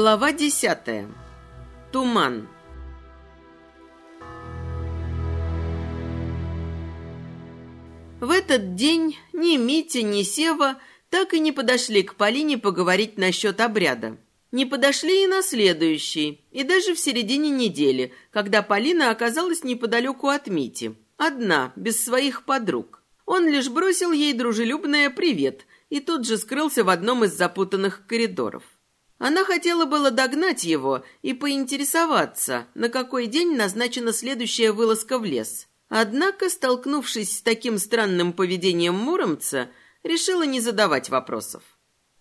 Глава десятая. Туман. В этот день ни Митя, ни Сева так и не подошли к Полине поговорить насчет обряда. Не подошли и на следующий, и даже в середине недели, когда Полина оказалась неподалеку от Мити. Одна, без своих подруг. Он лишь бросил ей дружелюбное «привет» и тут же скрылся в одном из запутанных коридоров. Она хотела было догнать его и поинтересоваться, на какой день назначена следующая вылазка в лес. Однако, столкнувшись с таким странным поведением Муромца, решила не задавать вопросов.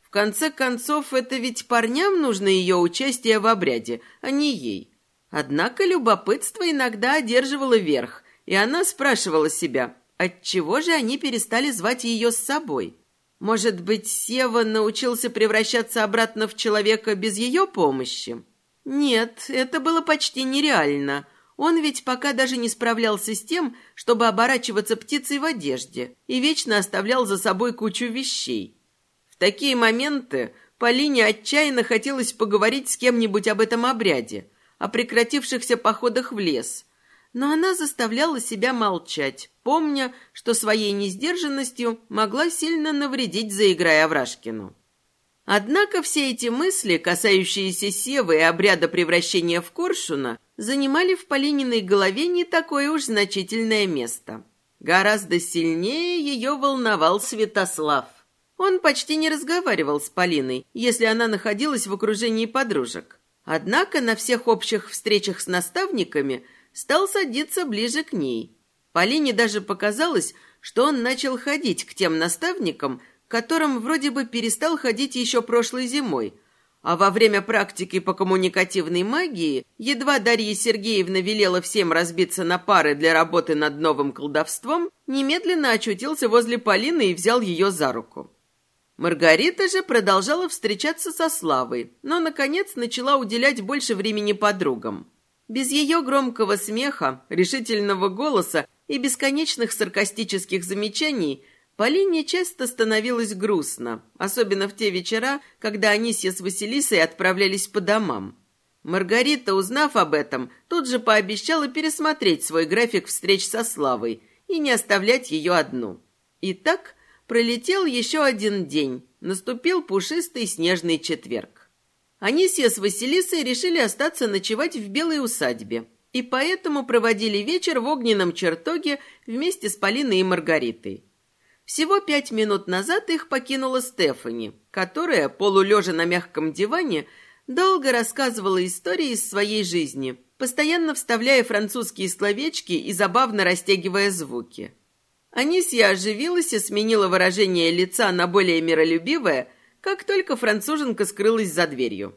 В конце концов, это ведь парням нужно ее участие в обряде, а не ей. Однако любопытство иногда одерживало верх, и она спрашивала себя, отчего же они перестали звать ее с собой. Может быть, Сева научился превращаться обратно в человека без ее помощи? Нет, это было почти нереально. Он ведь пока даже не справлялся с тем, чтобы оборачиваться птицей в одежде, и вечно оставлял за собой кучу вещей. В такие моменты Полине отчаянно хотелось поговорить с кем-нибудь об этом обряде, о прекратившихся походах в лес, но она заставляла себя молчать, помня, что своей несдержанностью могла сильно навредить, заиграя Аврашкину. Однако все эти мысли, касающиеся Севы и обряда превращения в коршуна, занимали в Полининой голове не такое уж значительное место. Гораздо сильнее ее волновал Святослав. Он почти не разговаривал с Полиной, если она находилась в окружении подружек. Однако на всех общих встречах с наставниками – стал садиться ближе к ней. Полине даже показалось, что он начал ходить к тем наставникам, которым вроде бы перестал ходить еще прошлой зимой, а во время практики по коммуникативной магии едва Дарья Сергеевна велела всем разбиться на пары для работы над новым колдовством, немедленно очутился возле Полины и взял ее за руку. Маргарита же продолжала встречаться со Славой, но, наконец, начала уделять больше времени подругам. Без ее громкого смеха, решительного голоса и бесконечных саркастических замечаний Полине часто становилось грустно, особенно в те вечера, когда Анисья с Василисой отправлялись по домам. Маргарита, узнав об этом, тут же пообещала пересмотреть свой график встреч со Славой и не оставлять ее одну. И так пролетел еще один день, наступил пушистый снежный четверг. Анисия с Василисой решили остаться ночевать в белой усадьбе, и поэтому проводили вечер в огненном чертоге вместе с Полиной и Маргаритой. Всего пять минут назад их покинула Стефани, которая, полулежа на мягком диване, долго рассказывала истории из своей жизни, постоянно вставляя французские словечки и забавно растягивая звуки. Анисия оживилась и сменила выражение лица на более миролюбивое – как только француженка скрылась за дверью.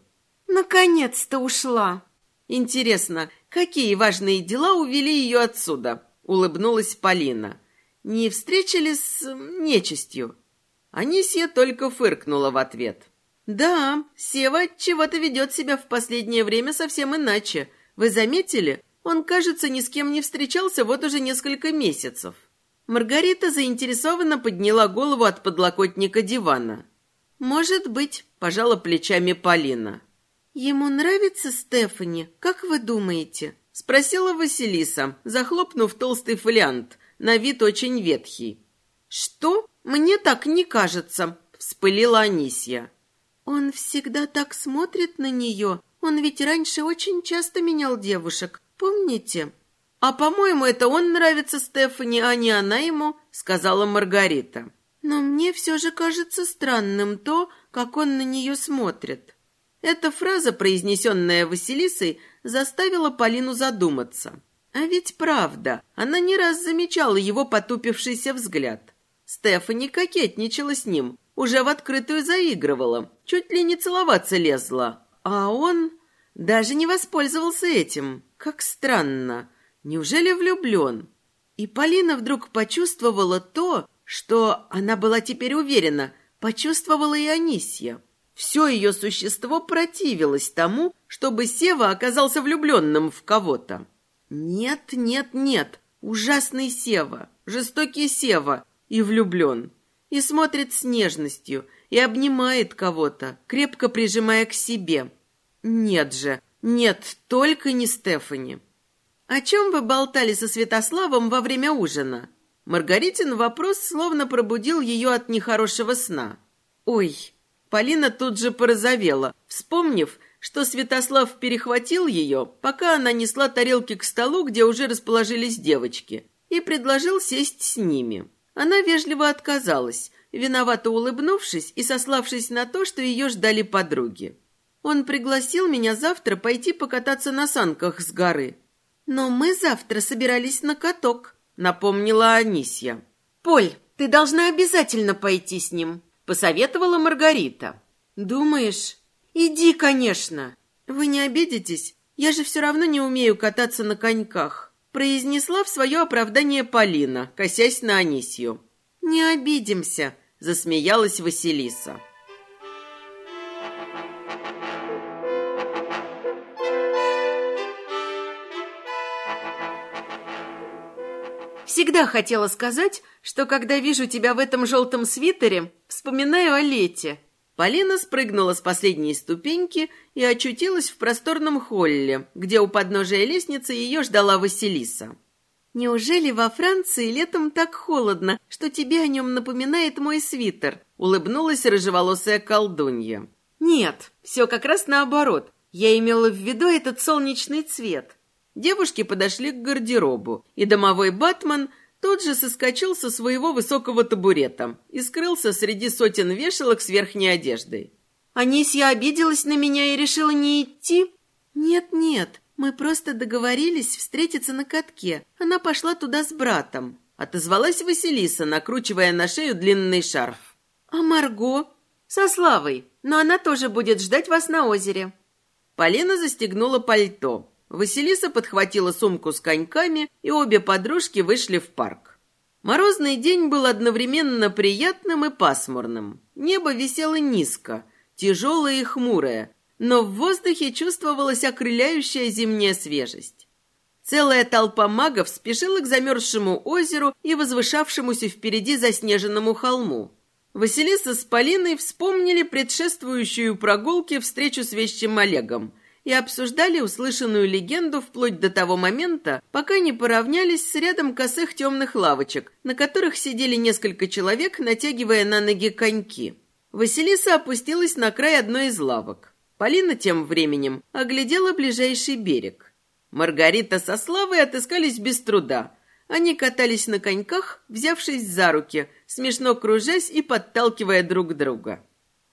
«Наконец-то ушла!» «Интересно, какие важные дела увели ее отсюда?» — улыбнулась Полина. «Не встреча ли с нечистью?» Анисия только фыркнула в ответ. «Да, Сева чего-то ведет себя в последнее время совсем иначе. Вы заметили? Он, кажется, ни с кем не встречался вот уже несколько месяцев». Маргарита заинтересованно подняла голову от подлокотника дивана. «Может быть», – пожала плечами Полина. «Ему нравится Стефани, как вы думаете?» – спросила Василиса, захлопнув толстый фолиант, на вид очень ветхий. «Что? Мне так не кажется», – вспылила Анисья. «Он всегда так смотрит на нее. Он ведь раньше очень часто менял девушек, помните?» «А, по-моему, это он нравится Стефани, а не она ему», — сказала Маргарита. Но мне все же кажется странным то, как он на нее смотрит. Эта фраза, произнесенная Василисой, заставила Полину задуматься. А ведь правда, она не раз замечала его потупившийся взгляд. Стефани кокетничала с ним, уже в открытую заигрывала, чуть ли не целоваться лезла. А он даже не воспользовался этим. Как странно. Неужели влюблен? И Полина вдруг почувствовала то, что она была теперь уверена, почувствовала и Анисья. Все ее существо противилось тому, чтобы Сева оказался влюбленным в кого-то. Нет, нет, нет, ужасный Сева, жестокий Сева и влюблен. И смотрит с нежностью, и обнимает кого-то, крепко прижимая к себе. Нет же, нет, только не Стефани. О чем вы болтали со Святославом во время ужина? Маргаритин вопрос словно пробудил ее от нехорошего сна. Ой, Полина тут же порозовела, вспомнив, что Святослав перехватил ее, пока она несла тарелки к столу, где уже расположились девочки, и предложил сесть с ними. Она вежливо отказалась, виновато улыбнувшись и сославшись на то, что ее ждали подруги. Он пригласил меня завтра пойти покататься на санках с горы. Но мы завтра собирались на каток, напомнила Анисья. Поль, ты должна обязательно пойти с ним, посоветовала Маргарита. Думаешь? Иди, конечно. Вы не обидитесь? Я же все равно не умею кататься на коньках, произнесла в свое оправдание Полина, косясь на Анисью. Не обидимся, засмеялась Василиса. Всегда хотела сказать, что когда вижу тебя в этом желтом свитере, вспоминаю о лете. Полина спрыгнула с последней ступеньки и очутилась в просторном холле, где у подножия лестницы ее ждала Василиса. «Неужели во Франции летом так холодно, что тебе о нем напоминает мой свитер?» — улыбнулась рыжеволосая колдунья. «Нет, все как раз наоборот. Я имела в виду этот солнечный цвет». Девушки подошли к гардеробу, и домовой Батман тут же соскочил со своего высокого табурета и скрылся среди сотен вешалок с верхней одеждой. «Анисья обиделась на меня и решила не идти?» «Нет-нет, мы просто договорились встретиться на катке. Она пошла туда с братом», — отозвалась Василиса, накручивая на шею длинный шарф. «А Марго?» «Со Славой, но она тоже будет ждать вас на озере». Полина застегнула пальто. Василиса подхватила сумку с коньками, и обе подружки вышли в парк. Морозный день был одновременно приятным и пасмурным. Небо висело низко, тяжелое и хмурое, но в воздухе чувствовалась окрыляющая зимняя свежесть. Целая толпа магов спешила к замерзшему озеру и возвышавшемуся впереди заснеженному холму. Василиса с Полиной вспомнили предшествующую прогулке встречу с вещим Олегом и обсуждали услышанную легенду вплоть до того момента, пока не поравнялись с рядом косых темных лавочек, на которых сидели несколько человек, натягивая на ноги коньки. Василиса опустилась на край одной из лавок. Полина тем временем оглядела ближайший берег. Маргарита со Славой отыскались без труда. Они катались на коньках, взявшись за руки, смешно кружась и подталкивая друг друга.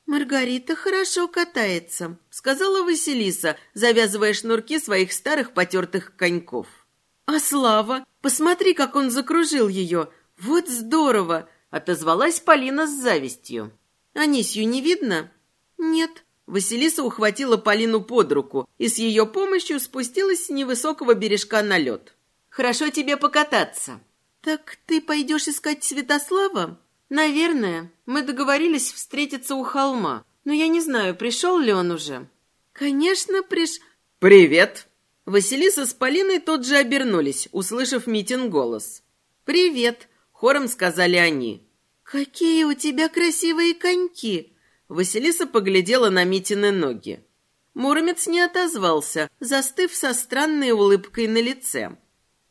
«Маргарита хорошо катается», — сказала Василиса, завязывая шнурки своих старых потертых коньков. «А Слава? Посмотри, как он закружил ее! Вот здорово!» — отозвалась Полина с завистью. «Анисью не видно?» «Нет». Василиса ухватила Полину под руку и с ее помощью спустилась с невысокого бережка на лед. «Хорошо тебе покататься». «Так ты пойдешь искать Святослава?» «Наверное. Мы договорились встретиться у холма. Но я не знаю, пришел ли он уже». «Конечно, приш...» «Привет!» Василиса с Полиной тут же обернулись, услышав Митин голос. «Привет!» — хором сказали они. «Какие у тебя красивые коньки!» Василиса поглядела на Митины ноги. Муромец не отозвался, застыв со странной улыбкой на лице.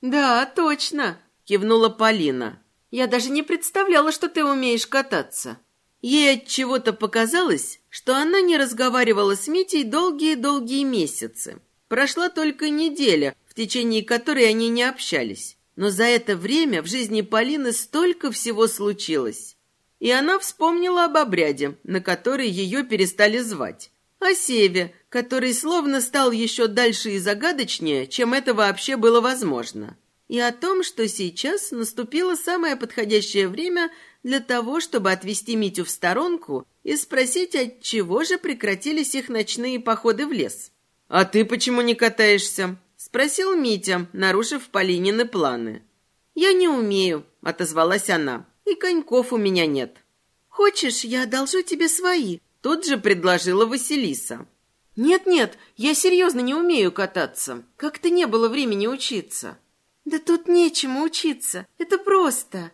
«Да, точно!» — кивнула Полина. Я даже не представляла, что ты умеешь кататься. Ей от чего-то показалось, что она не разговаривала с Митей долгие-долгие месяцы. Прошла только неделя, в течение которой они не общались. Но за это время в жизни Полины столько всего случилось. И она вспомнила об обряде, на который ее перестали звать. О Севе, который словно стал еще дальше и загадочнее, чем это вообще было возможно и о том, что сейчас наступило самое подходящее время для того, чтобы отвести Митю в сторонку и спросить, от чего же прекратились их ночные походы в лес. «А ты почему не катаешься?» — спросил Митя, нарушив Полинины планы. «Я не умею», — отозвалась она, — «и коньков у меня нет». «Хочешь, я одолжу тебе свои?» — тут же предложила Василиса. «Нет-нет, я серьезно не умею кататься. Как-то не было времени учиться». «Да тут нечему учиться. Это просто».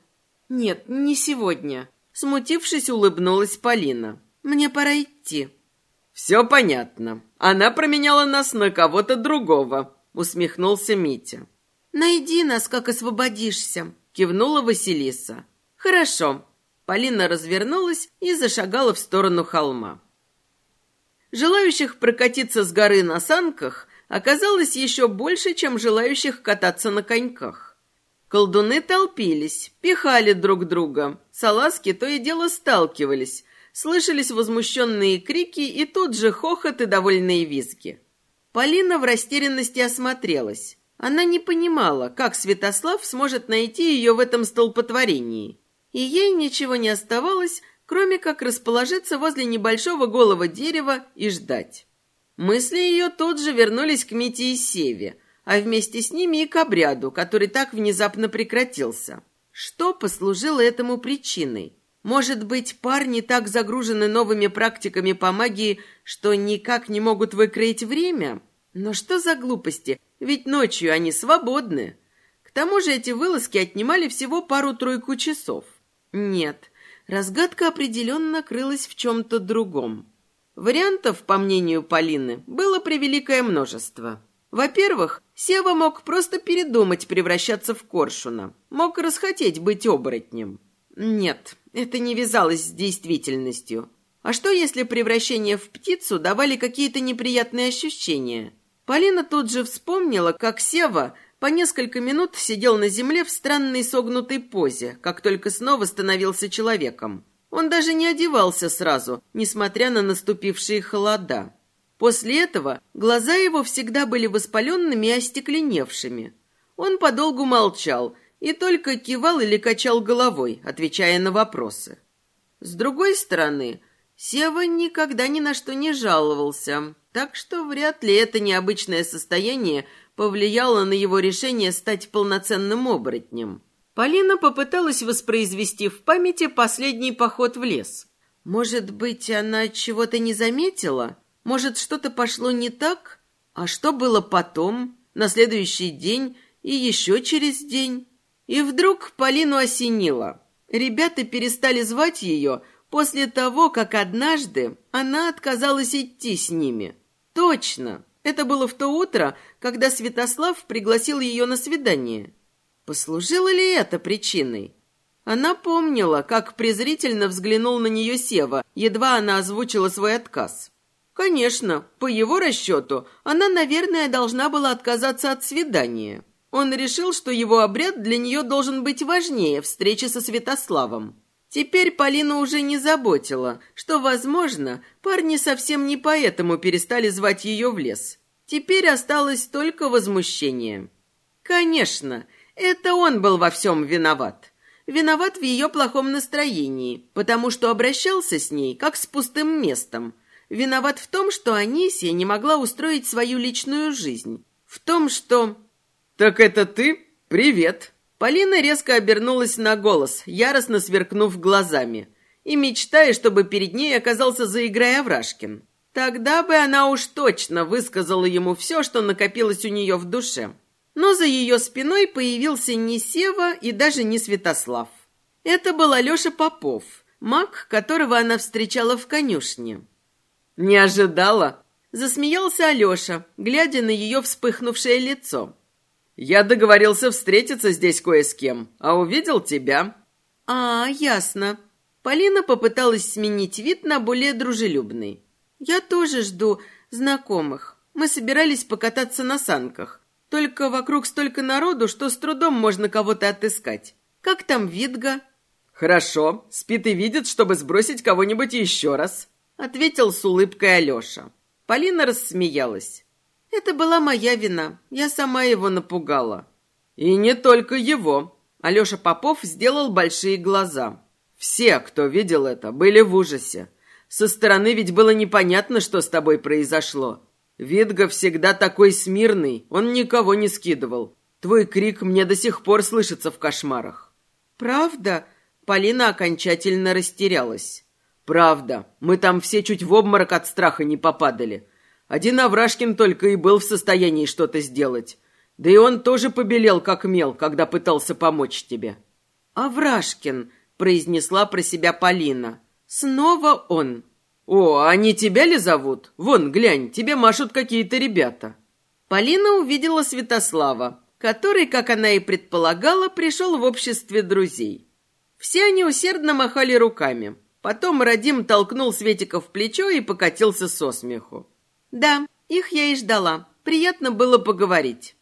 «Нет, не сегодня». Смутившись, улыбнулась Полина. «Мне пора идти». Все понятно. Она променяла нас на кого-то другого, усмехнулся Митя. Найди нас, как освободишься, кивнула Василиса. Хорошо. Полина развернулась и зашагала в сторону холма. Желающих прокатиться с горы на санках оказалось еще больше, чем желающих кататься на коньках. Колдуны толпились, пихали друг друга, салазки то и дело сталкивались, слышались возмущенные крики и тут же хохот и довольные визги. Полина в растерянности осмотрелась. Она не понимала, как Святослав сможет найти ее в этом столпотворении. И ей ничего не оставалось, кроме как расположиться возле небольшого голого дерева и ждать. Мысли ее тут же вернулись к Мите и Севе, а вместе с ними и к обряду, который так внезапно прекратился. Что послужило этому причиной? Может быть, парни так загружены новыми практиками по магии, что никак не могут выкроить время? Но что за глупости? Ведь ночью они свободны. К тому же эти вылазки отнимали всего пару-тройку часов. Нет, разгадка определенно крылась в чем-то другом. Вариантов, по мнению Полины, было превеликое множество. Во-первых, Сева мог просто передумать превращаться в коршуна. Мог расхотеть быть оборотнем. Нет, это не вязалось с действительностью. А что, если превращение в птицу давали какие-то неприятные ощущения? Полина тут же вспомнила, как Сева по несколько минут сидел на земле в странной согнутой позе, как только снова становился человеком. Он даже не одевался сразу, несмотря на наступившие холода. После этого глаза его всегда были воспаленными и остекленевшими. Он подолгу молчал и только кивал или качал головой, отвечая на вопросы. С другой стороны, Сева никогда ни на что не жаловался, так что вряд ли это необычное состояние повлияло на его решение стать полноценным оборотнем. Полина попыталась воспроизвести в памяти последний поход в лес. Может быть, она чего-то не заметила? Может, что-то пошло не так? А что было потом, на следующий день и еще через день? И вдруг Полину осенило. Ребята перестали звать ее после того, как однажды она отказалась идти с ними. Точно, это было в то утро, когда Святослав пригласил ее на свидание. Послужило ли это причиной? Она помнила, как презрительно взглянул на нее Сева, едва она озвучила свой отказ. Конечно, по его расчету, она, наверное, должна была отказаться от свидания. Он решил, что его обряд для нее должен быть важнее встречи со Святославом. Теперь Полина уже не заботила, что, возможно, парни совсем не поэтому перестали звать ее в лес. Теперь осталось только возмущение. Конечно, это он был во всем виноват. Виноват в ее плохом настроении, потому что обращался с ней, как с пустым местом. Виноват в том, что Анисия не могла устроить свою личную жизнь. В том, что... «Так это ты? Привет!» Полина резко обернулась на голос, яростно сверкнув глазами, и мечтая, чтобы перед ней оказался заиграй Аврашкин. Тогда бы она уж точно высказала ему все, что накопилось у нее в душе. Но за ее спиной появился не Сева и даже не Святослав. Это был Алеша Попов, маг, которого она встречала в конюшне. «Не ожидала?» – засмеялся Алеша, глядя на ее вспыхнувшее лицо. Я договорился встретиться здесь кое с кем, а увидел тебя». «А, ясно». Полина попыталась сменить вид на более дружелюбный. «Я тоже жду знакомых. Мы собирались покататься на санках. Только вокруг столько народу, что с трудом можно кого-то отыскать. Как там Видга?» «Хорошо. Спит и видит, чтобы сбросить кого-нибудь еще раз», — ответил с улыбкой Алеша. Полина рассмеялась. Это была моя вина. Я сама его напугала. И не только его. Алеша Попов сделал большие глаза. Все, кто видел это, были в ужасе. Со стороны ведь было непонятно, что с тобой произошло. Видга всегда такой смирный, он никого не скидывал. Твой крик мне до сих пор слышится в кошмарах. Правда? Полина окончательно растерялась. Правда. Мы там все чуть в обморок от страха не попадали. Один Аврашкин только и был в состоянии что-то сделать. Да и он тоже побелел, как мел, когда пытался помочь тебе». «Аврашкин», — произнесла про себя Полина. «Снова он». «О, они тебя ли зовут? Вон, глянь, тебе машут какие-то ребята». Полина увидела Святослава, который, как она и предполагала, пришел в обществе друзей. Все они усердно махали руками. Потом Радим толкнул Светика в плечо и покатился со смеху. «Да, их я и ждала. Приятно было поговорить».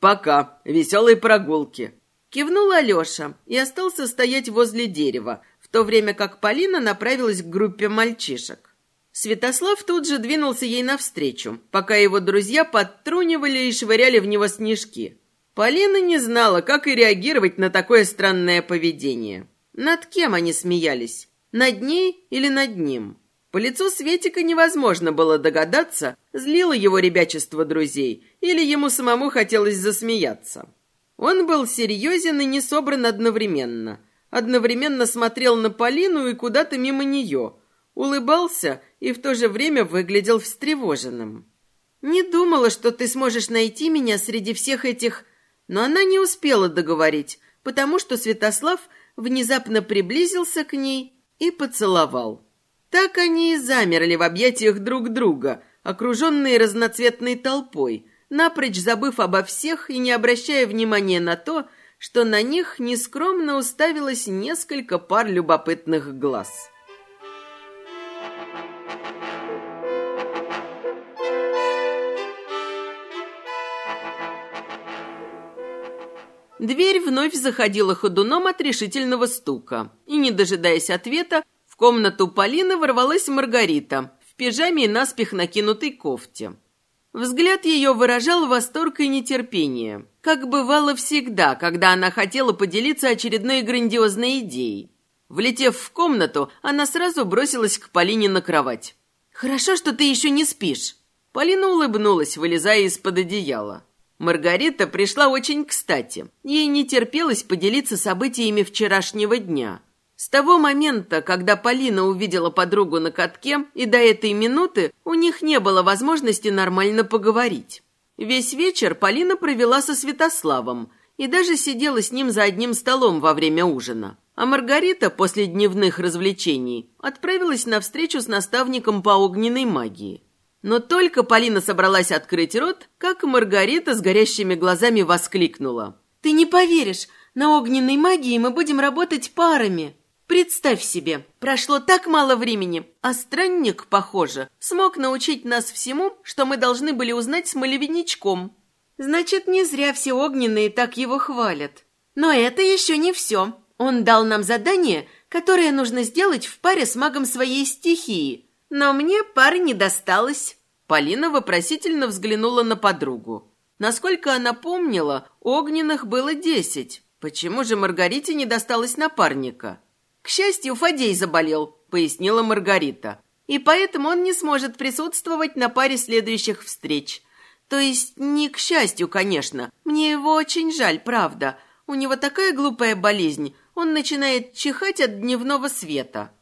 «Пока. Веселой прогулки». Кивнул Алеша и остался стоять возле дерева, то время как Полина направилась к группе мальчишек. Святослав тут же двинулся ей навстречу, пока его друзья подтрунивали и швыряли в него снежки. Полина не знала, как и реагировать на такое странное поведение. Над кем они смеялись? Над ней или над ним? По лицу Светика невозможно было догадаться, злило его ребячество друзей или ему самому хотелось засмеяться. Он был серьезен и не собран одновременно. Одновременно смотрел на Полину и куда-то мимо нее, улыбался и в то же время выглядел встревоженным. «Не думала, что ты сможешь найти меня среди всех этих...» Но она не успела договорить, потому что Святослав внезапно приблизился к ней и поцеловал. Так они и замерли в объятиях друг друга, окруженные разноцветной толпой, напрочь забыв обо всех и не обращая внимания на то, что на них нескромно уставилось несколько пар любопытных глаз. Дверь вновь заходила ходуном от решительного стука. И, не дожидаясь ответа, в комнату Полины ворвалась Маргарита в пижаме и наспех накинутой кофте. Взгляд ее выражал восторг и нетерпение, как бывало всегда, когда она хотела поделиться очередной грандиозной идеей. Влетев в комнату, она сразу бросилась к Полине на кровать. «Хорошо, что ты еще не спишь». Полина улыбнулась, вылезая из-под одеяла. Маргарита пришла очень кстати. Ей не терпелось поделиться событиями вчерашнего дня. С того момента, когда Полина увидела подругу на катке, и до этой минуты у них не было возможности нормально поговорить. Весь вечер Полина провела со Святославом и даже сидела с ним за одним столом во время ужина. А Маргарита после дневных развлечений отправилась на встречу с наставником по огненной магии. Но только Полина собралась открыть рот, как Маргарита с горящими глазами воскликнула. «Ты не поверишь, на огненной магии мы будем работать парами!» Представь себе, прошло так мало времени, а странник, похоже, смог научить нас всему, что мы должны были узнать с малевиничком. Значит, не зря все огненные так его хвалят. Но это еще не все. Он дал нам задание, которое нужно сделать в паре с магом своей стихии – но мне пары не досталось. Полина вопросительно взглянула на подругу. Насколько она помнила, огненных было десять. Почему же Маргарите не досталось напарника? К счастью, Фадей заболел, пояснила Маргарита. И поэтому он не сможет присутствовать на паре следующих встреч. То есть не к счастью, конечно. Мне его очень жаль, правда. У него такая глупая болезнь. Он начинает чихать от дневного света.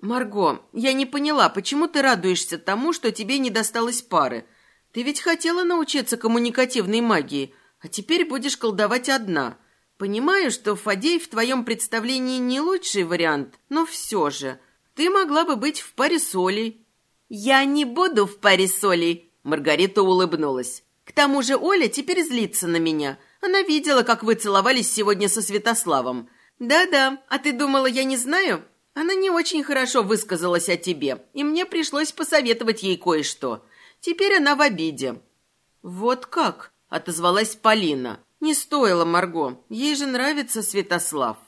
«Марго, я не поняла, почему ты радуешься тому, что тебе не досталось пары? Ты ведь хотела научиться коммуникативной магии, а теперь будешь колдовать одна. Понимаю, что Фадей в твоем представлении не лучший вариант, но все же. Ты могла бы быть в паре с Олей». «Я не буду в паре с Олей», — Маргарита улыбнулась. «К тому же Оля теперь злится на меня. Она видела, как вы целовались сегодня со Святославом. Да-да, а ты думала, я не знаю?» Она не очень хорошо высказалась о тебе, и мне пришлось посоветовать ей кое-что. Теперь она в обиде». «Вот как?» — отозвалась Полина. «Не стоило, Марго. Ей же нравится Святослав».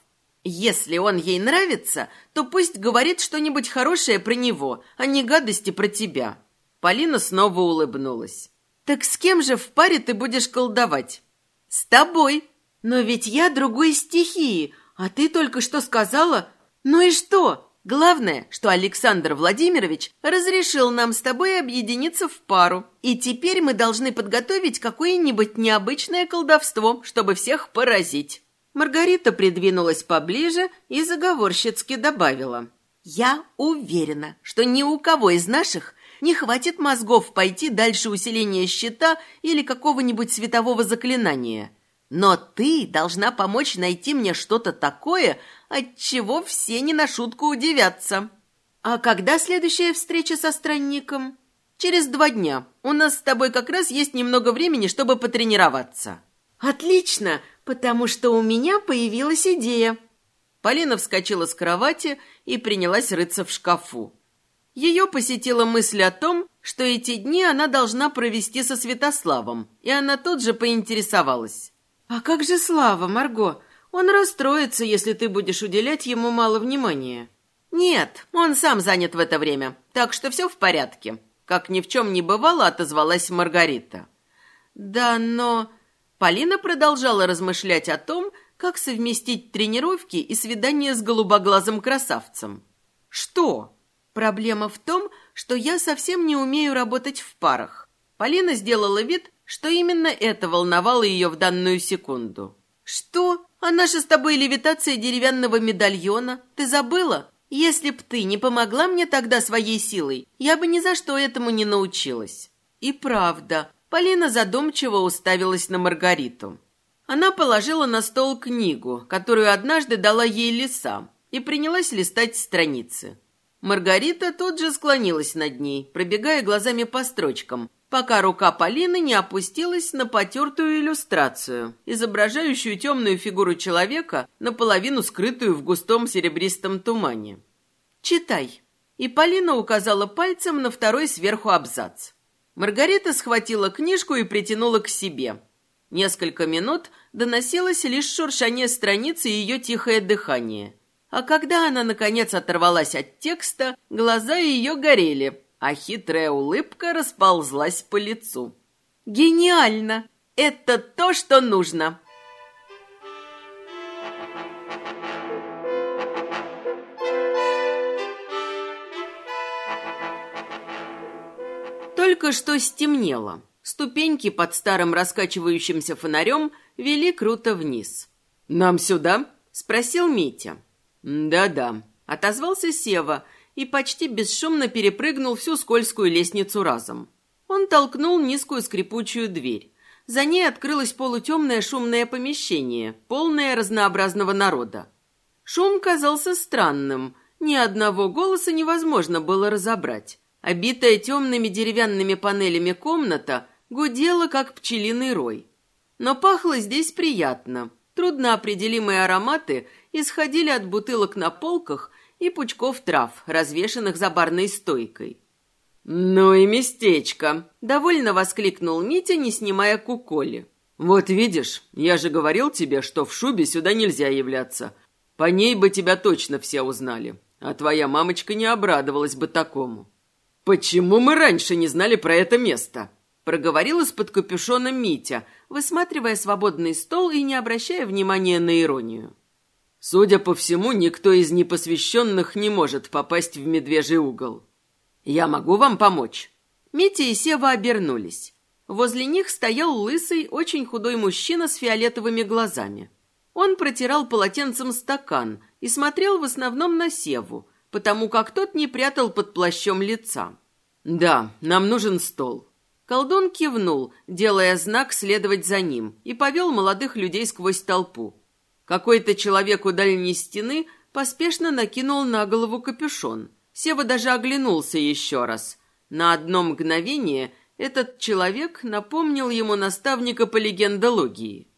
«Если он ей нравится, то пусть говорит что-нибудь хорошее про него, а не гадости про тебя». Полина снова улыбнулась. «Так с кем же в паре ты будешь колдовать?» «С тобой. Но ведь я другой стихии, а ты только что сказала, ну и что? Главное, что Александр Владимирович разрешил нам с тобой объединиться в пару. И теперь мы должны подготовить какое-нибудь необычное колдовство, чтобы всех поразить. Маргарита придвинулась поближе и заговорщицки добавила. «Я уверена, что ни у кого из наших не хватит мозгов пойти дальше усиления щита или какого-нибудь светового заклинания. Но ты должна помочь найти мне что-то такое, от чего все не на шутку удивятся. «А когда следующая встреча со странником?» «Через два дня. У нас с тобой как раз есть немного времени, чтобы потренироваться». «Отлично, потому что у меня появилась идея». Полина вскочила с кровати и принялась рыться в шкафу. Ее посетила мысль о том, что эти дни она должна провести со Святославом, и она тут же поинтересовалась. «А как же Слава, Марго? Он расстроится, если ты будешь уделять ему мало внимания». «Нет, он сам занят в это время, так что все в порядке», — как ни в чем не бывало, отозвалась Маргарита. «Да, но...» Полина продолжала размышлять о том, как совместить тренировки и свидание с голубоглазым красавцем. «Что?» «Проблема в том, что я совсем не умею работать в парах». Полина сделала вид, что именно это волновало ее в данную секунду. «Что? А наша с тобой левитация деревянного медальона? Ты забыла? Если б ты не помогла мне тогда своей силой, я бы ни за что этому не научилась». И правда, Полина задумчиво уставилась на Маргариту. Она положила на стол книгу, которую однажды дала ей лиса, и принялась листать страницы. Маргарита тут же склонилась над ней, пробегая глазами по строчкам, пока рука Полины не опустилась на потертую иллюстрацию, изображающую темную фигуру человека, наполовину скрытую в густом серебристом тумане. «Читай». И Полина указала пальцем на второй сверху абзац. Маргарита схватила книжку и притянула к себе. Несколько минут доносилось лишь шуршание страницы и ее тихое дыхание. А когда она, наконец, оторвалась от текста, глаза ее горели, а хитрая улыбка расползлась по лицу. «Гениально! Это то, что нужно!» Только что стемнело. Ступеньки под старым раскачивающимся фонарем вели круто вниз. «Нам сюда?» — спросил Митя. «Да-да», — отозвался Сева и почти бесшумно перепрыгнул всю скользкую лестницу разом. Он толкнул низкую скрипучую дверь. За ней открылось полутемное шумное помещение, полное разнообразного народа. Шум казался странным, ни одного голоса невозможно было разобрать. Обитая темными деревянными панелями комната гудела, как пчелиный рой. Но пахло здесь приятно. Трудноопределимые ароматы исходили от бутылок на полках и пучков трав, развешанных за барной стойкой. «Ну и местечко!» — довольно воскликнул Митя, не снимая куколи. «Вот видишь, я же говорил тебе, что в шубе сюда нельзя являться. По ней бы тебя точно все узнали, а твоя мамочка не обрадовалась бы такому». «Почему мы раньше не знали про это место?» — проговорил из-под капюшона Митя, высматривая свободный стол и не обращая внимания на иронию. Судя по всему, никто из непосвященных не может попасть в медвежий угол. Я могу вам помочь?» Митя и Сева обернулись. Возле них стоял лысый, очень худой мужчина с фиолетовыми глазами. Он протирал полотенцем стакан и смотрел в основном на Севу, потому как тот не прятал под плащом лица. «Да, нам нужен стол». Колдун кивнул, делая знак следовать за ним, и повел молодых людей сквозь толпу. Какой-то человек у дальней стены поспешно накинул на голову капюшон. Сева даже оглянулся еще раз. На одно мгновение этот человек напомнил ему наставника по легендологии.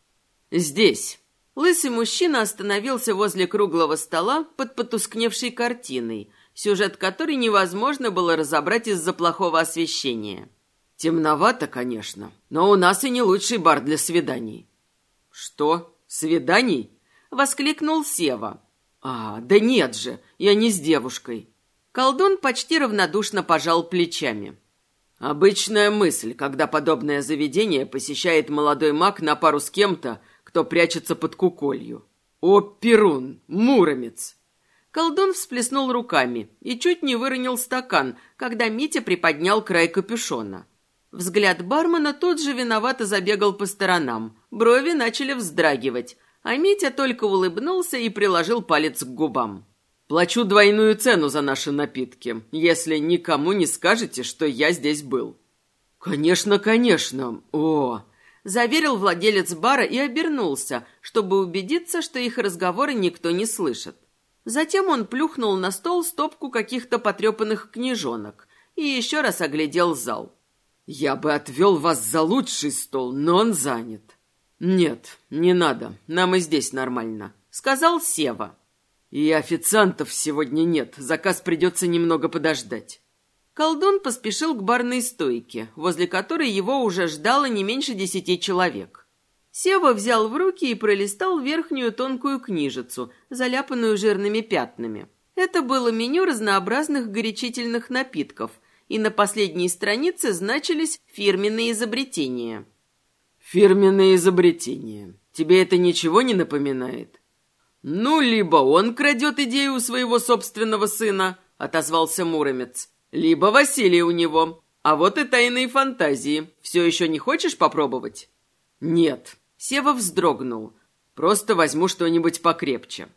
«Здесь». Лысый мужчина остановился возле круглого стола под потускневшей картиной, сюжет которой невозможно было разобрать из-за плохого освещения. «Темновато, конечно, но у нас и не лучший бар для свиданий». «Что? Свиданий?» — воскликнул Сева. «А, да нет же, я не с девушкой». Колдун почти равнодушно пожал плечами. «Обычная мысль, когда подобное заведение посещает молодой маг на пару с кем-то, кто прячется под куколью. О, Перун, Муромец!» Колдун всплеснул руками и чуть не выронил стакан, когда Митя приподнял край капюшона. Взгляд бармена тут же виновато забегал по сторонам. Брови начали вздрагивать, а Митя только улыбнулся и приложил палец к губам. «Плачу двойную цену за наши напитки, если никому не скажете, что я здесь был». «Конечно, конечно. О!» Заверил владелец бара и обернулся, чтобы убедиться, что их разговоры никто не слышит. Затем он плюхнул на стол стопку каких-то потрепанных книжонок и еще раз оглядел зал. «Я бы отвел вас за лучший стол, но он занят». «Нет, не надо, нам и здесь нормально», — сказал Сева. «И официантов сегодня нет, заказ придется немного подождать». Колдун поспешил к барной стойке, возле которой его уже ждало не меньше десяти человек. Сева взял в руки и пролистал верхнюю тонкую книжицу, заляпанную жирными пятнами. Это было меню разнообразных горячительных напитков, и на последней странице значились фирменные изобретения. «Фирменные изобретения. Тебе это ничего не напоминает?» «Ну, либо он крадет идею у своего собственного сына», — отозвался Муромец, «либо Василий у него. А вот и тайные фантазии. Все еще не хочешь попробовать?» «Нет», Сева вздрогнул. «Просто возьму что-нибудь покрепче.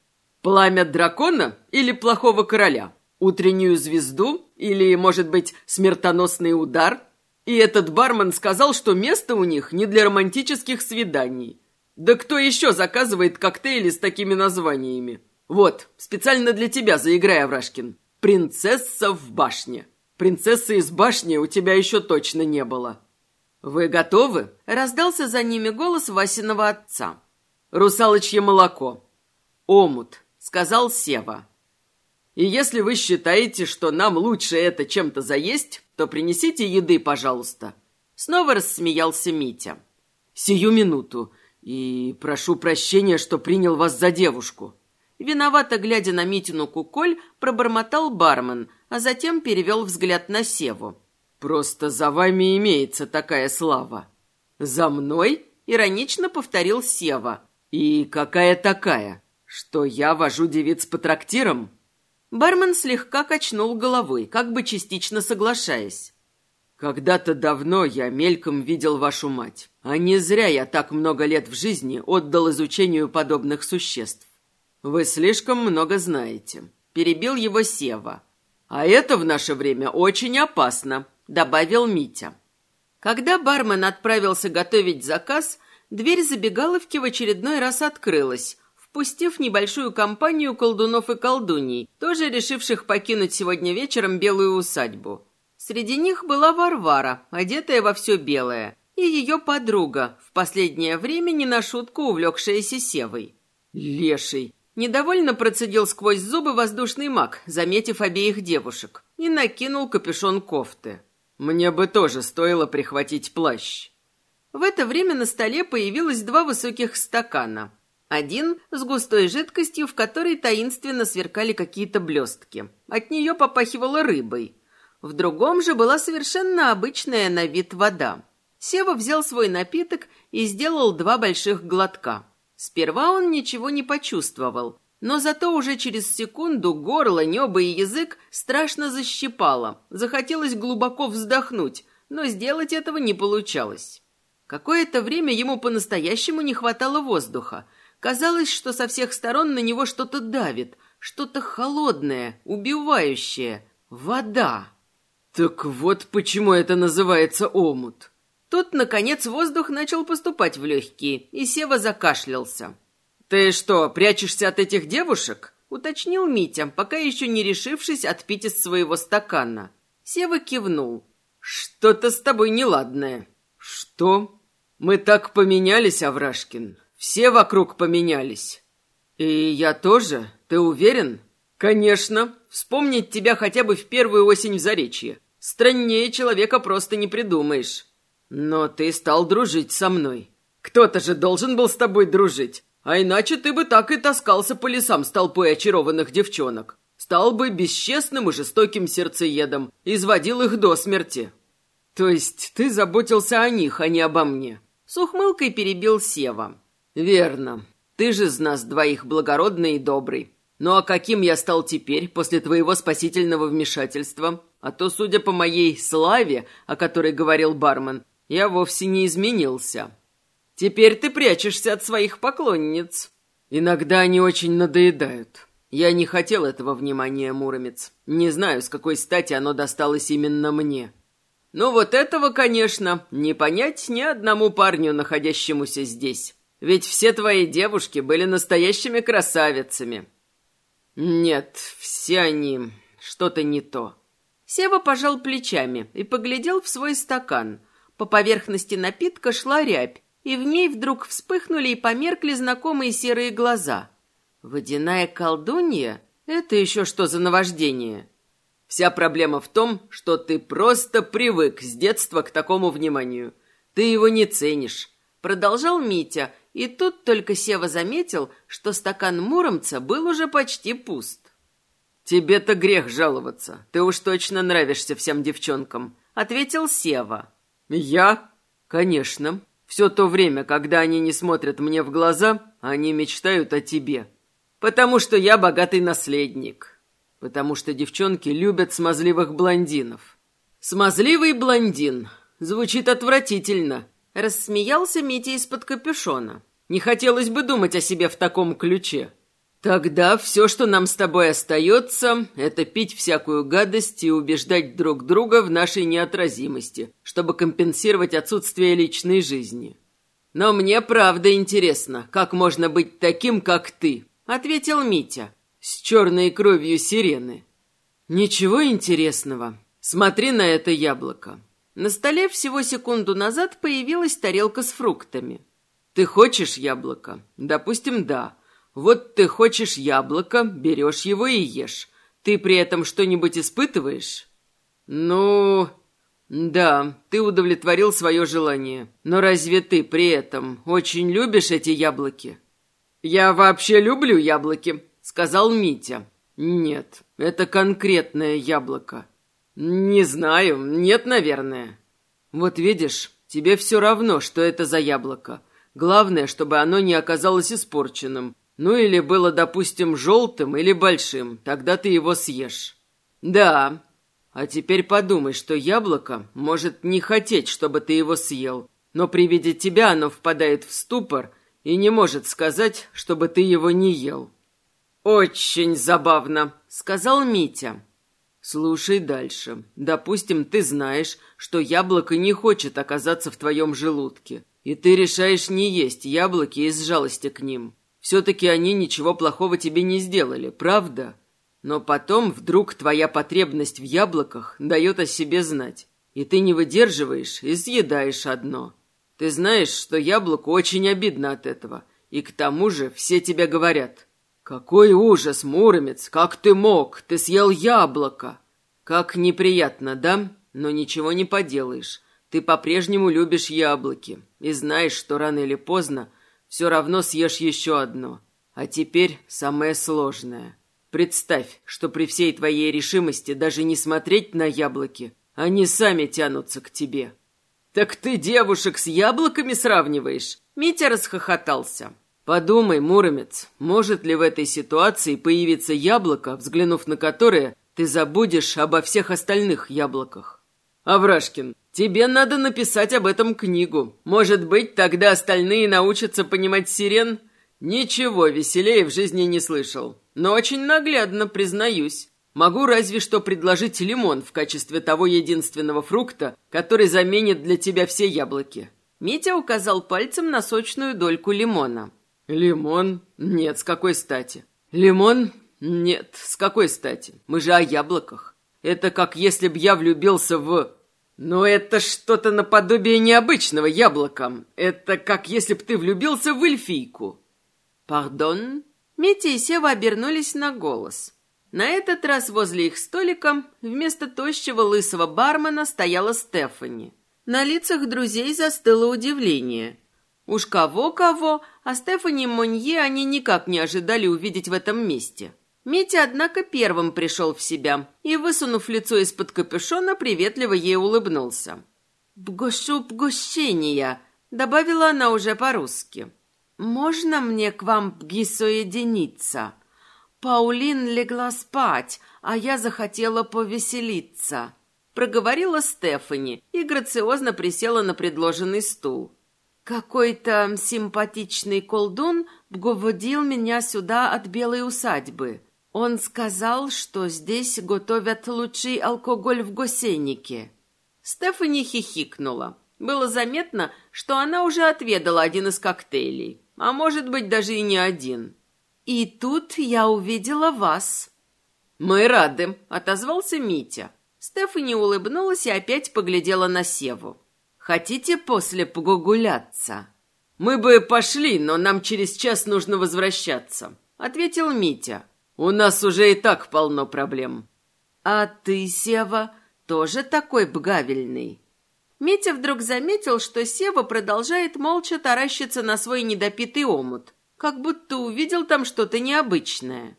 Пламя дракона или плохого короля? Утреннюю звезду или, может быть, смертоносный удар?» И этот бармен сказал, что место у них не для романтических свиданий. Да кто еще заказывает коктейли с такими названиями? Вот, специально для тебя заиграй, Аврашкин. «Принцесса в башне». Принцессы из башни у тебя еще точно не было. «Вы готовы?» — раздался за ними голос Васиного отца. «Русалочье молоко». «Омут», — сказал Сева. «И если вы считаете, что нам лучше это чем-то заесть, то принесите еды, пожалуйста». Снова рассмеялся Митя. «Сию минуту. И прошу прощения, что принял вас за девушку». Виновато глядя на Митину куколь, пробормотал бармен, а затем перевел взгляд на Севу. «Просто за вами имеется такая слава». «За мной?» — иронично повторил Сева. «И какая такая? Что я вожу девиц по трактирам?» Бармен слегка качнул головой, как бы частично соглашаясь. «Когда-то давно я мельком видел вашу мать, а не зря я так много лет в жизни отдал изучению подобных существ. Вы слишком много знаете», — перебил его Сева. «А это в наше время очень опасно добавил Митя. Когда бармен отправился готовить заказ, дверь забегаловки в очередной раз открылась, впустив небольшую компанию колдунов и колдуней, тоже решивших покинуть сегодня вечером белую усадьбу. Среди них была Варвара, одетая во все белое, и ее подруга, в последнее время не на шутку увлекшаяся Севой. «Леший!» Недовольно процедил сквозь зубы воздушный маг, заметив обеих девушек, и накинул капюшон кофты. Мне бы тоже стоило прихватить плащ. В это время на столе появилось два высоких стакана. Один с густой жидкостью, в которой таинственно сверкали какие-то блестки. От нее попахивало рыбой. В другом же была совершенно обычная на вид вода. Сева взял свой напиток и сделал два больших глотка. Сперва он ничего не почувствовал, но зато уже через секунду горло, небо и язык страшно защипало. Захотелось глубоко вздохнуть, но сделать этого не получалось. Какое-то время ему по-настоящему не хватало воздуха. Казалось, что со всех сторон на него что-то давит, что-то холодное, убивающее. Вода. Так вот почему это называется омут. Тут, наконец, воздух начал поступать в легкие, и Сева закашлялся. «Ты что, прячешься от этих девушек?» — уточнил Митя, пока еще не решившись отпить из своего стакана. Сева кивнул. «Что-то с тобой неладное». «Что?» «Мы так поменялись, Аврашкин. Все вокруг поменялись». «И я тоже? Ты уверен?» «Конечно. Вспомнить тебя хотя бы в первую осень в Заречье. Страннее человека просто не придумаешь. Но ты стал дружить со мной. Кто-то же должен был с тобой дружить. А иначе ты бы так и таскался по лесам с толпой очарованных девчонок. Стал бы бесчестным и жестоким сердцеедом, изводил их до смерти. То есть ты заботился о них, а не обо мне. С ухмылкой перебил Сева. Верно. Ты же из нас двоих благородный и добрый. Ну а каким я стал теперь, после твоего спасительного вмешательства? А то, судя по моей славе, о которой говорил бармен, я вовсе не изменился. Теперь ты прячешься от своих поклонниц. Иногда они очень надоедают. Я не хотел этого внимания, Муромец. Не знаю, с какой стати оно досталось именно мне. Но вот этого, конечно, не понять ни одному парню, находящемуся здесь. Ведь все твои девушки были настоящими красавицами. Нет, все они что-то не то. Сева пожал плечами и поглядел в свой стакан. По поверхности напитка шла рябь, и в ней вдруг вспыхнули и померкли знакомые серые глаза. Водяная колдунья? Это еще что за наваждение? Вся проблема в том, что ты просто привык с детства к такому вниманию. Ты его не ценишь. Продолжал Митя, и тут только Сева заметил, что стакан Муромца был уже почти пуст. «Тебе-то грех жаловаться. Ты уж точно нравишься всем девчонкам», — ответил Сева. «Я? Конечно. Все то время, когда они не смотрят мне в глаза, они мечтают о тебе. Потому что я богатый наследник. Потому что девчонки любят смазливых блондинов. Смазливый блондин. Звучит отвратительно. Рассмеялся Митя из-под капюшона. Не хотелось бы думать о себе в таком ключе. Тогда все, что нам с тобой остается, это пить всякую гадость и убеждать друг друга в нашей неотразимости, чтобы компенсировать отсутствие личной жизни. Но мне правда интересно, как можно быть таким, как ты, ответил Митя, с черной кровью сирены. Ничего интересного. Смотри на это яблоко. На столе всего секунду назад появилась тарелка с фруктами. Ты хочешь яблоко? Допустим, да. Вот ты хочешь яблоко, берешь его и ешь. Ты при этом что-нибудь испытываешь? Ну, да, ты удовлетворил свое желание. Но разве ты при этом очень любишь эти яблоки? Я вообще люблю яблоки, сказал Митя. Нет, это конкретное яблоко. «Не знаю. Нет, наверное». «Вот видишь, тебе все равно, что это за яблоко. Главное, чтобы оно не оказалось испорченным. Ну или было, допустим, желтым или большим. Тогда ты его съешь». «Да. А теперь подумай, что яблоко может не хотеть, чтобы ты его съел. Но при виде тебя оно впадает в ступор и не может сказать, чтобы ты его не ел». «Очень забавно», — сказал Митя. Слушай дальше. Допустим, ты знаешь, что яблоко не хочет оказаться в твоем желудке, и ты решаешь не есть яблоки из жалости к ним. Все-таки они ничего плохого тебе не сделали, правда? Но потом вдруг твоя потребность в яблоках дает о себе знать, и ты не выдерживаешь и съедаешь одно. Ты знаешь, что яблоку очень обидно от этого, и к тому же все тебе говорят – «Какой ужас, Муромец! Как ты мог? Ты съел яблоко!» «Как неприятно, да? Но ничего не поделаешь. Ты по-прежнему любишь яблоки и знаешь, что рано или поздно все равно съешь еще одно. А теперь самое сложное. Представь, что при всей твоей решимости даже не смотреть на яблоки, они сами тянутся к тебе». «Так ты девушек с яблоками сравниваешь?» Митя расхохотался. Подумай, Муромец, может ли в этой ситуации появиться яблоко, взглянув на которое ты забудешь обо всех остальных яблоках? Аврашкин, тебе надо написать об этом книгу. Может быть, тогда остальные научатся понимать сирен? Ничего веселее в жизни не слышал. Но очень наглядно, признаюсь. Могу разве что предложить лимон в качестве того единственного фрукта, который заменит для тебя все яблоки. Митя указал пальцем на сочную дольку лимона. «Лимон? Нет, с какой стати?» «Лимон? Нет, с какой стати? Мы же о яблоках. Это как если б я влюбился в...» «Но это что-то наподобие необычного яблока. Это как если б ты влюбился в эльфийку». «Пардон?» Митя и Сева обернулись на голос. На этот раз возле их столика вместо тощего лысого бармена стояла Стефани. На лицах друзей застыло удивление. Уж кого-кого, а Стефани Монье они никак не ожидали увидеть в этом месте. Митя, однако, первым пришел в себя и, высунув лицо из-под капюшона, приветливо ей улыбнулся. «Бгошу бгощения», — добавила она уже по-русски. «Можно мне к вам бгисоединиться? Паулин легла спать, а я захотела повеселиться», — проговорила Стефани и грациозно присела на предложенный стул. Какой-то симпатичный колдун вговодил меня сюда от белой усадьбы. Он сказал, что здесь готовят лучший алкоголь в гусенике. Стефани хихикнула. Было заметно, что она уже отведала один из коктейлей, а может быть даже и не один. И тут я увидела вас. «Мы рады», — отозвался Митя. Стефани улыбнулась и опять поглядела на Севу. «Хотите после погугуляться?» «Мы бы пошли, но нам через час нужно возвращаться», — ответил Митя. «У нас уже и так полно проблем». «А ты, Сева, тоже такой бгавельный?» Митя вдруг заметил, что Сева продолжает молча таращиться на свой недопитый омут, как будто увидел там что-то необычное.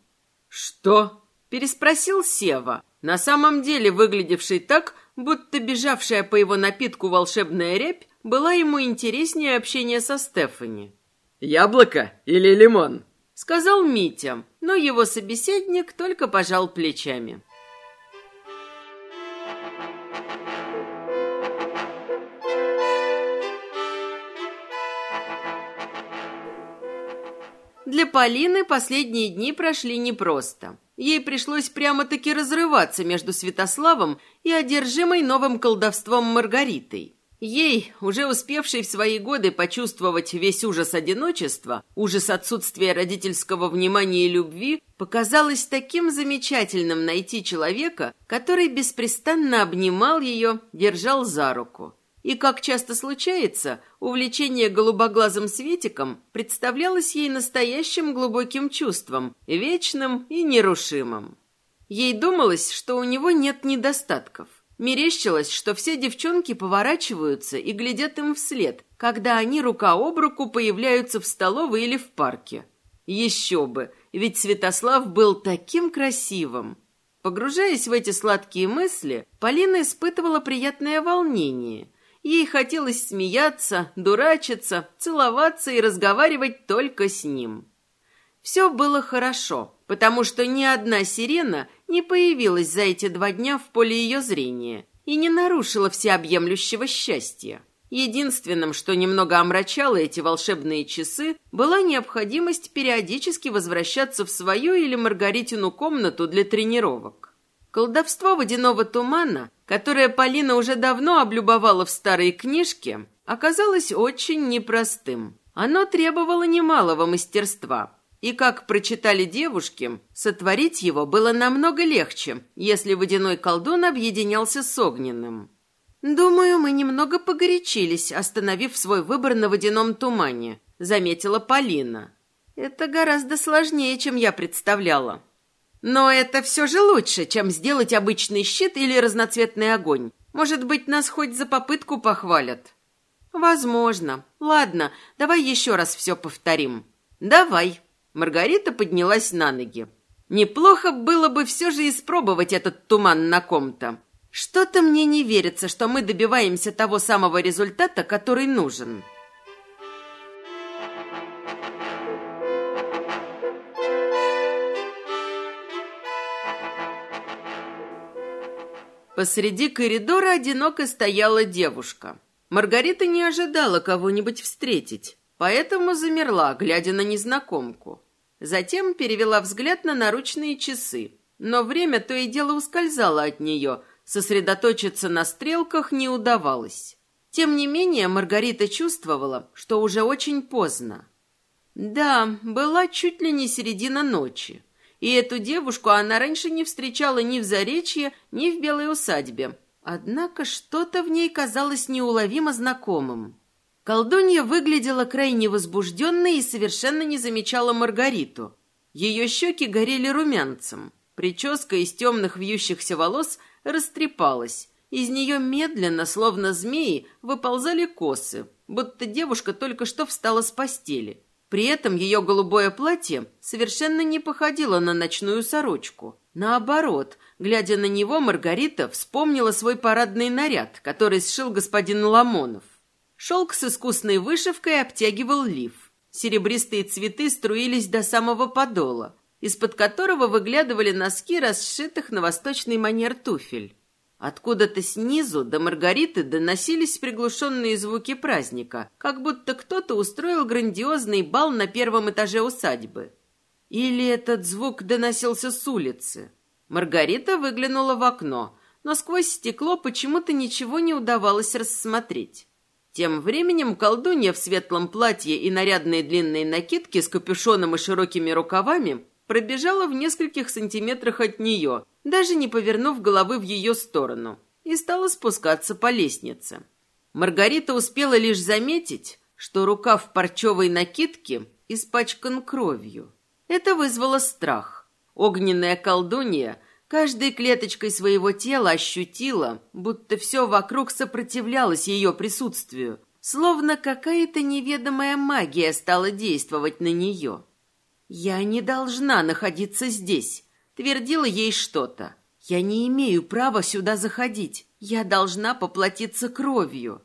«Что?» Переспросил Сева, на самом деле выглядевший так, будто бежавшая по его напитку волшебная рябь была ему интереснее общения со Стефани. «Яблоко или лимон?» — сказал Митя, но его собеседник только пожал плечами. Для Полины последние дни прошли непросто. Ей пришлось прямо-таки разрываться между Святославом и одержимой новым колдовством Маргаритой. Ей, уже успевшей в свои годы почувствовать весь ужас одиночества, ужас отсутствия родительского внимания и любви, показалось таким замечательным найти человека, который беспрестанно обнимал ее, держал за руку. И, как часто случается, увлечение голубоглазым Светиком представлялось ей настоящим глубоким чувством, вечным и нерушимым. Ей думалось, что у него нет недостатков. Мерещилось, что все девчонки поворачиваются и глядят им вслед, когда они рука об руку появляются в столовой или в парке. Еще бы, ведь Святослав был таким красивым. Погружаясь в эти сладкие мысли, Полина испытывала приятное волнение – Ей хотелось смеяться, дурачиться, целоваться и разговаривать только с ним. Все было хорошо, потому что ни одна сирена не появилась за эти два дня в поле ее зрения и не нарушила всеобъемлющего счастья. Единственным, что немного омрачало эти волшебные часы, была необходимость периодически возвращаться в свою или Маргаритину комнату для тренировок. Колдовство водяного тумана которое Полина уже давно облюбовала в старой книжке, оказалось очень непростым. Оно требовало немалого мастерства. И, как прочитали девушки, сотворить его было намного легче, если водяной колдун объединялся с огненным. «Думаю, мы немного погорячились, остановив свой выбор на водяном тумане», — заметила Полина. «Это гораздо сложнее, чем я представляла». Но это все же лучше, чем сделать обычный щит или разноцветный огонь. Может быть, нас хоть за попытку похвалят? Возможно. Ладно, давай еще раз все повторим. Давай. Маргарита поднялась на ноги. Неплохо было бы все же испробовать этот туман на ком-то. Что-то мне не верится, что мы добиваемся того самого результата, который нужен. Посреди коридора одиноко стояла девушка. Маргарита не ожидала кого-нибудь встретить, поэтому замерла, глядя на незнакомку. Затем перевела взгляд на наручные часы, но время то и дело ускользало от нее, сосредоточиться на стрелках не удавалось. Тем не менее, Маргарита чувствовала, что уже очень поздно. Да, была чуть ли не середина ночи. И эту девушку она раньше не встречала ни в Заречье, ни в Белой усадьбе. Однако что-то в ней казалось неуловимо знакомым. Колдунья выглядела крайне возбужденной и совершенно не замечала Маргариту. Ее щеки горели румянцем. Прическа из темных вьющихся волос растрепалась. Из нее медленно, словно змеи, выползали косы, будто девушка только что встала с постели. При этом ее голубое платье совершенно не походило на ночную сорочку. Наоборот, глядя на него, Маргарита вспомнила свой парадный наряд, который сшил господин Ламонов. Шелк с искусной вышивкой обтягивал лиф. Серебристые цветы струились до самого подола, из-под которого выглядывали носки расшитых на восточный манер туфель. Откуда-то снизу до Маргариты доносились приглушенные звуки праздника, как будто кто-то устроил грандиозный бал на первом этаже усадьбы. Или этот звук доносился с улицы. Маргарита выглянула в окно, но сквозь стекло почему-то ничего не удавалось рассмотреть. Тем временем колдунья в светлом платье и нарядной длинной накидке с капюшоном и широкими рукавами пробежала в нескольких сантиметрах от нее, даже не повернув головы в ее сторону, и стала спускаться по лестнице. Маргарита успела лишь заметить, что рука в парчевой накидке испачкан кровью. Это вызвало страх. Огненная колдунья каждой клеточкой своего тела ощутила, будто все вокруг сопротивлялось ее присутствию, словно какая-то неведомая магия стала действовать на нее. «Я не должна находиться здесь», — твердила ей что-то. «Я не имею права сюда заходить. Я должна поплатиться кровью».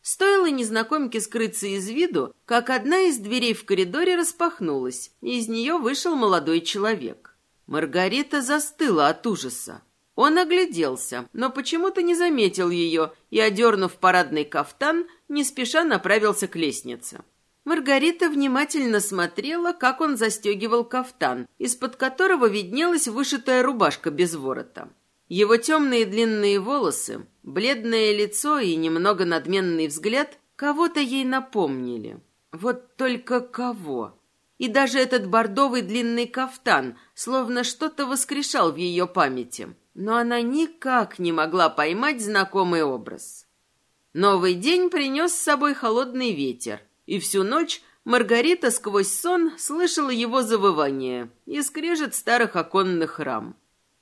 Стоило незнакомке скрыться из виду, как одна из дверей в коридоре распахнулась, и из нее вышел молодой человек. Маргарита застыла от ужаса. Он огляделся, но почему-то не заметил ее и, одернув парадный кафтан, не спеша направился к лестнице. Маргарита внимательно смотрела, как он застегивал кафтан, из-под которого виднелась вышитая рубашка без ворота. Его темные длинные волосы, бледное лицо и немного надменный взгляд кого-то ей напомнили. Вот только кого? И даже этот бордовый длинный кафтан словно что-то воскрешал в ее памяти. Но она никак не могла поймать знакомый образ. Новый день принес с собой холодный ветер, и всю ночь Маргарита сквозь сон слышала его завывание и скрежет старых оконных рам.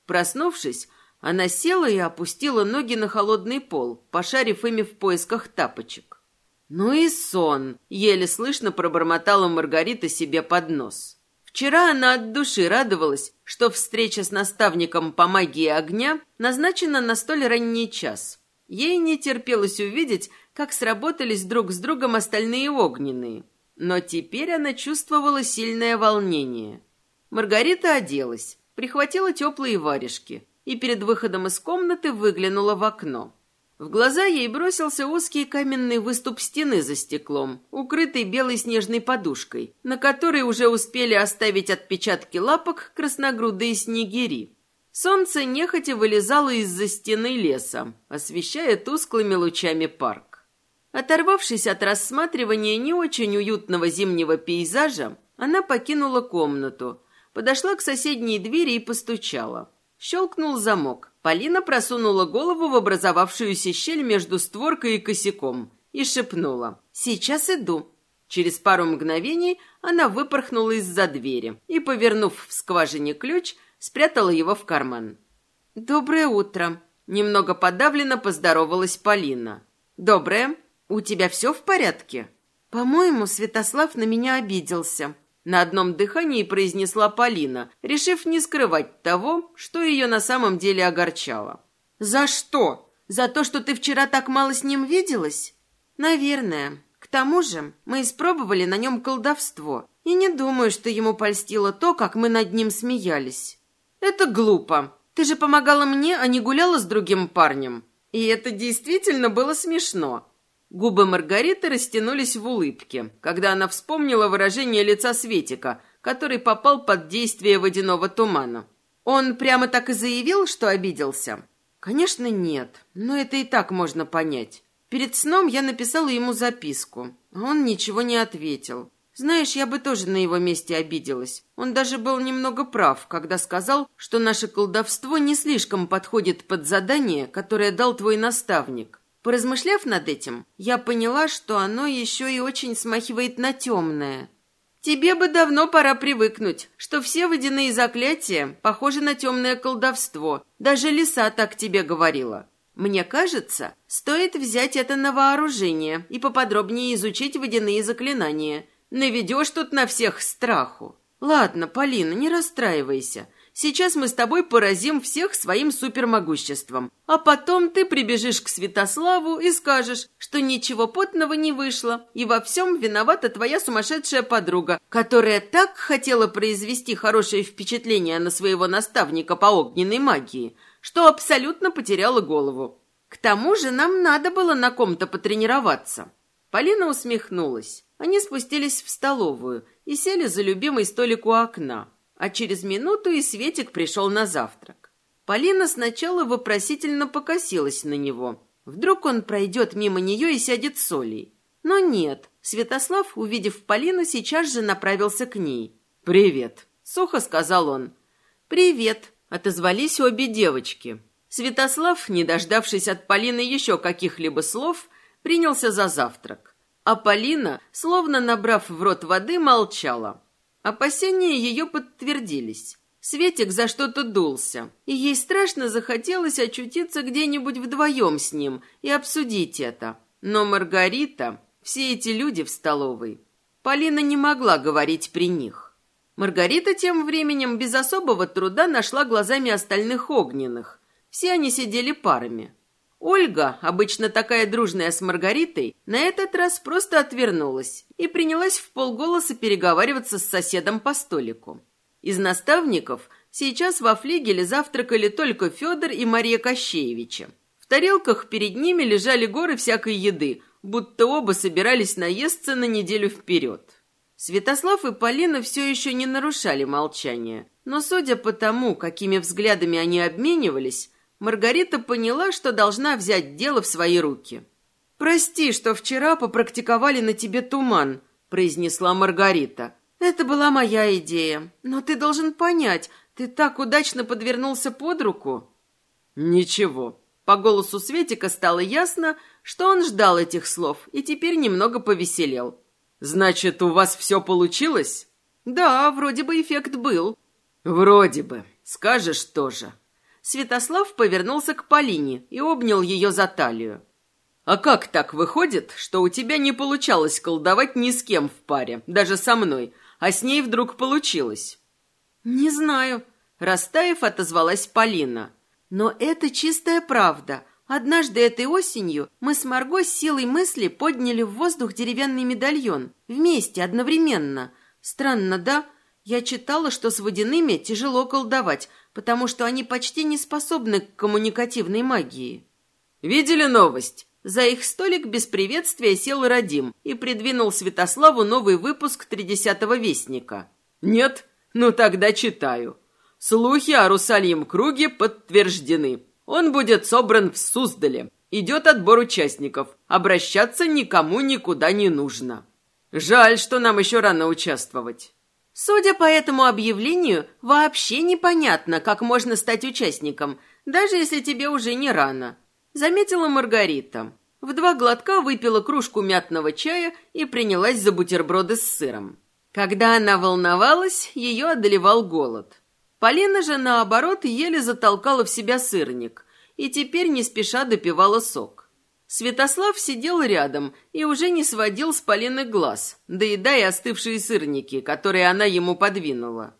Проснувшись, она села и опустила ноги на холодный пол, пошарив ими в поисках тапочек. «Ну и сон!» — еле слышно пробормотала Маргарита себе под нос. Вчера она от души радовалась, что встреча с наставником по магии огня назначена на столь ранний час. Ей не терпелось увидеть, как сработались друг с другом остальные огненные. Но теперь она чувствовала сильное волнение. Маргарита оделась, прихватила теплые варежки и перед выходом из комнаты выглянула в окно. В глаза ей бросился узкий каменный выступ стены за стеклом, укрытый белой снежной подушкой, на которой уже успели оставить отпечатки лапок красногрудые снегири. Солнце нехотя вылезало из-за стены леса, освещая тусклыми лучами парк. Оторвавшись от рассматривания не очень уютного зимнего пейзажа, она покинула комнату, подошла к соседней двери и постучала. Щелкнул замок. Полина просунула голову в образовавшуюся щель между створкой и косяком и шепнула «Сейчас иду». Через пару мгновений она выпорхнула из-за двери и, повернув в скважине ключ, спрятала его в карман. «Доброе утро!» Немного подавленно поздоровалась Полина. «Доброе!» «У тебя все в порядке?» «По-моему, Святослав на меня обиделся», — на одном дыхании произнесла Полина, решив не скрывать того, что ее на самом деле огорчало. «За что? За то, что ты вчера так мало с ним виделась?» «Наверное. К тому же мы испробовали на нем колдовство, и не думаю, что ему польстило то, как мы над ним смеялись». «Это глупо. Ты же помогала мне, а не гуляла с другим парнем. И это действительно было смешно». Губы Маргариты растянулись в улыбке, когда она вспомнила выражение лица Светика, который попал под действие водяного тумана. Он прямо так и заявил, что обиделся? Конечно, нет, но это и так можно понять. Перед сном я написала ему записку, а он ничего не ответил. Знаешь, я бы тоже на его месте обиделась. Он даже был немного прав, когда сказал, что наше колдовство не слишком подходит под задание, которое дал твой наставник. Поразмышляв над этим, я поняла, что оно еще и очень смахивает на темное. Тебе бы давно пора привыкнуть, что все водяные заклятия похожи на темное колдовство. Даже лиса так тебе говорила. Мне кажется, стоит взять это на вооружение и поподробнее изучить водяные заклинания. Наведешь тут на всех страху. Ладно, Полина, не расстраивайся. Сейчас мы с тобой поразим всех своим супермогуществом. А потом ты прибежишь к Святославу и скажешь, что ничего потного не вышло, и во всем виновата твоя сумасшедшая подруга, которая так хотела произвести хорошее впечатление на своего наставника по огненной магии, что абсолютно потеряла голову. К тому же нам надо было на ком-то потренироваться. Полина усмехнулась. Они спустились в столовую и сели за любимый столик у окна а через минуту и Светик пришел на завтрак. Полина сначала вопросительно покосилась на него, Вдруг он пройдет мимо нее и сядет с Олей. Но нет, Святослав, увидев Полину, сейчас же направился к ней. «Привет», — сухо сказал он. «Привет», — отозвались обе девочки. Святослав, не дождавшись от Полины еще каких-либо слов, принялся за завтрак. А Полина, словно набрав в рот воды, молчала. Опасения ее подтвердились. Светик за что-то дулся, и ей страшно захотелось очутиться где-нибудь вдвоем с ним и обсудить это. Но Маргарита, все эти люди в столовой, Полина не могла говорить при них. Маргарита тем временем без особого труда нашла глазами остальных огненных. Все они сидели парами. Ольга, обычно такая дружная с Маргаритой, на этот раз просто отвернулась и принялась в полголоса переговариваться с соседом по столику. Из наставников сейчас во флигеле завтракали только Федор и Мария Кощеевича. В тарелках перед ними лежали горы всякой еды, будто оба собирались наесться на неделю вперед. Святослав и Полина все еще не нарушали молчание, но судя по тому, какими взглядами они обменивались, Маргарита поняла, что должна взять дело в свои руки. «Прости, что вчера попрактиковали на тебе туман», – произнесла Маргарита. Это была моя идея. Но ты должен понять, ты так удачно подвернулся под руку. Ничего. По голосу Светика стало ясно, что он ждал этих слов и теперь немного повеселел. Значит, у вас все получилось? Да, вроде бы эффект был. Вроде бы. Скажешь тоже. Святослав повернулся к Полине и обнял ее за талию. «А как так выходит, что у тебя не получалось колдовать ни с кем в паре, даже со мной, а с ней вдруг получилось. «Не знаю», — растаев отозвалась Полина. «Но это чистая правда. Однажды этой осенью мы с Марго с силой мысли подняли в воздух деревянный медальон. Вместе, одновременно. Странно, да? Я читала, что с водяными тяжело колдовать, потому что они почти не способны к коммуникативной магии». «Видели новость?» За их столик без приветствия сел Радим и придвинул Святославу новый выпуск «Тридесятого вестника». «Нет? Ну тогда читаю. Слухи о Русальем круге подтверждены. Он будет собран в Суздале. Идет отбор участников. Обращаться никому никуда не нужно. Жаль, что нам еще рано участвовать». Судя по этому объявлению, вообще непонятно, как можно стать участником, даже если тебе уже не рано. Заметила Маргарита. В два глотка выпила кружку мятного чая и принялась за бутерброды с сыром. Когда она волновалась, ее одолевал голод. Полина же, наоборот, еле затолкала в себя сырник и теперь не спеша допивала сок. Святослав сидел рядом и уже не сводил с Полины глаз, доедая остывшие сырники, которые она ему подвинула.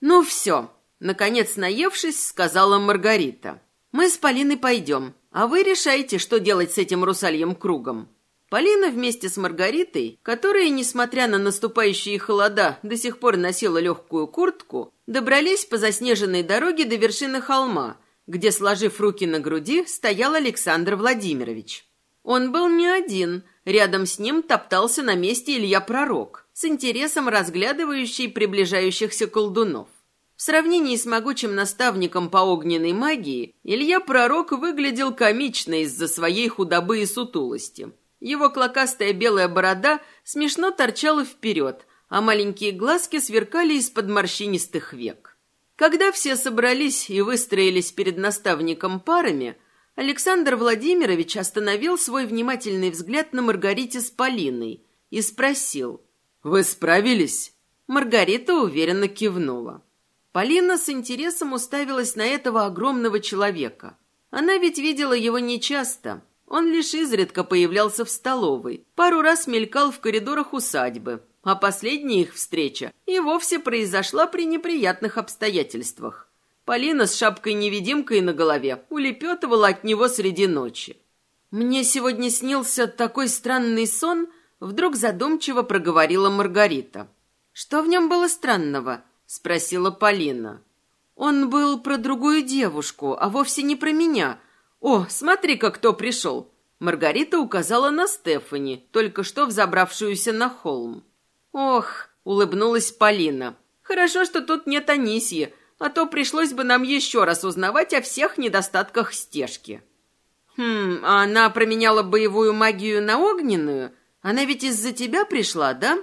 «Ну все», — наконец наевшись, сказала Маргарита. «Мы с Полиной пойдем. А вы решайте, что делать с этим русальем кругом. Полина вместе с Маргаритой, которая, несмотря на наступающие холода, до сих пор носила легкую куртку, добрались по заснеженной дороге до вершины холма, где, сложив руки на груди, стоял Александр Владимирович. Он был не один, рядом с ним топтался на месте Илья Пророк, с интересом разглядывающий приближающихся колдунов. В сравнении с могучим наставником по огненной магии, Илья Пророк выглядел комично из-за своей худобы и сутулости. Его клокастая белая борода смешно торчала вперед, а маленькие глазки сверкали из-под морщинистых век. Когда все собрались и выстроились перед наставником парами, Александр Владимирович остановил свой внимательный взгляд на Маргарите с Полиной и спросил. «Вы справились?» Маргарита уверенно кивнула. Полина с интересом уставилась на этого огромного человека. Она ведь видела его нечасто. Он лишь изредка появлялся в столовой, пару раз мелькал в коридорах усадьбы, а последняя их встреча и вовсе произошла при неприятных обстоятельствах. Полина с шапкой-невидимкой на голове улепетывала от него среди ночи. «Мне сегодня снился такой странный сон», — вдруг задумчиво проговорила Маргарита. «Что в нем было странного?» спросила Полина. Он был про другую девушку, а вовсе не про меня. О, смотри-ка, кто пришел. Маргарита указала на Стефани, только что взобравшуюся на холм. Ох, улыбнулась Полина. Хорошо, что тут нет Анисьи, а то пришлось бы нам еще раз узнавать о всех недостатках стежки. Хм, а она променяла боевую магию на огненную? Она ведь из-за тебя пришла, да?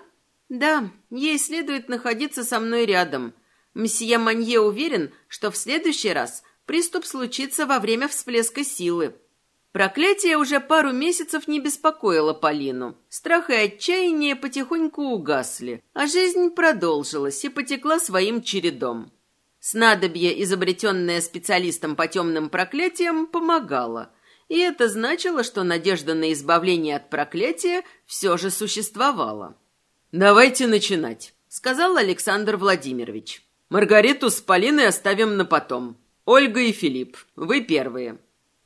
Да, ей следует находиться со мной рядом. Мсье Манье уверен, что в следующий раз приступ случится во время всплеска силы. Проклятие уже пару месяцев не беспокоило Полину. Страх и отчаяние потихоньку угасли, а жизнь продолжилась и потекла своим чередом. Снадобье, изобретенное специалистом по темным проклятиям, помогало. И это значило, что надежда на избавление от проклятия все же существовала. «Давайте начинать», — сказал Александр Владимирович. «Маргариту с Полиной оставим на потом. Ольга и Филипп, вы первые».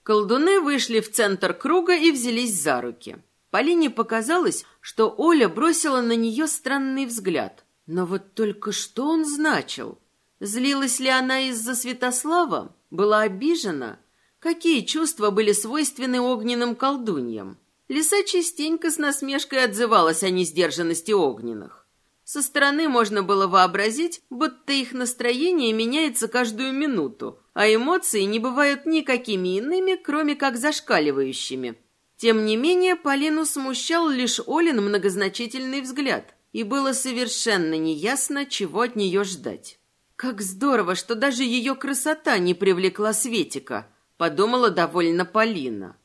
Колдуны вышли в центр круга и взялись за руки. Полине показалось, что Оля бросила на нее странный взгляд. Но вот только что он значил? Злилась ли она из-за Святослава? Была обижена? Какие чувства были свойственны огненным колдуньям? Лиса частенько с насмешкой отзывалась о несдержанности огненных. Со стороны можно было вообразить, будто их настроение меняется каждую минуту, а эмоции не бывают никакими иными, кроме как зашкаливающими. Тем не менее, Полину смущал лишь Олин многозначительный взгляд, и было совершенно неясно, чего от нее ждать. «Как здорово, что даже ее красота не привлекла Светика», — подумала довольно Полина.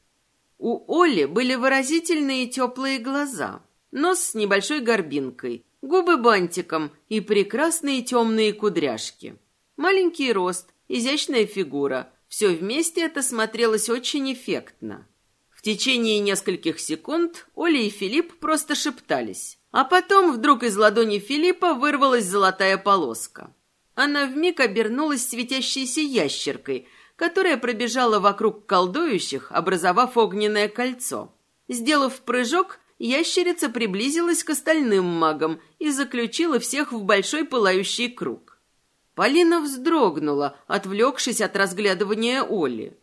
У Оли были выразительные теплые глаза, нос с небольшой горбинкой, губы бантиком и прекрасные темные кудряшки. Маленький рост, изящная фигура. Все вместе это смотрелось очень эффектно. В течение нескольких секунд Оля и Филипп просто шептались. А потом вдруг из ладони Филиппа вырвалась золотая полоска. Она вмиг обернулась светящейся ящеркой, которая пробежала вокруг колдующих, образовав огненное кольцо. Сделав прыжок, ящерица приблизилась к остальным магам и заключила всех в большой пылающий круг. Полина вздрогнула, отвлекшись от разглядывания Оли.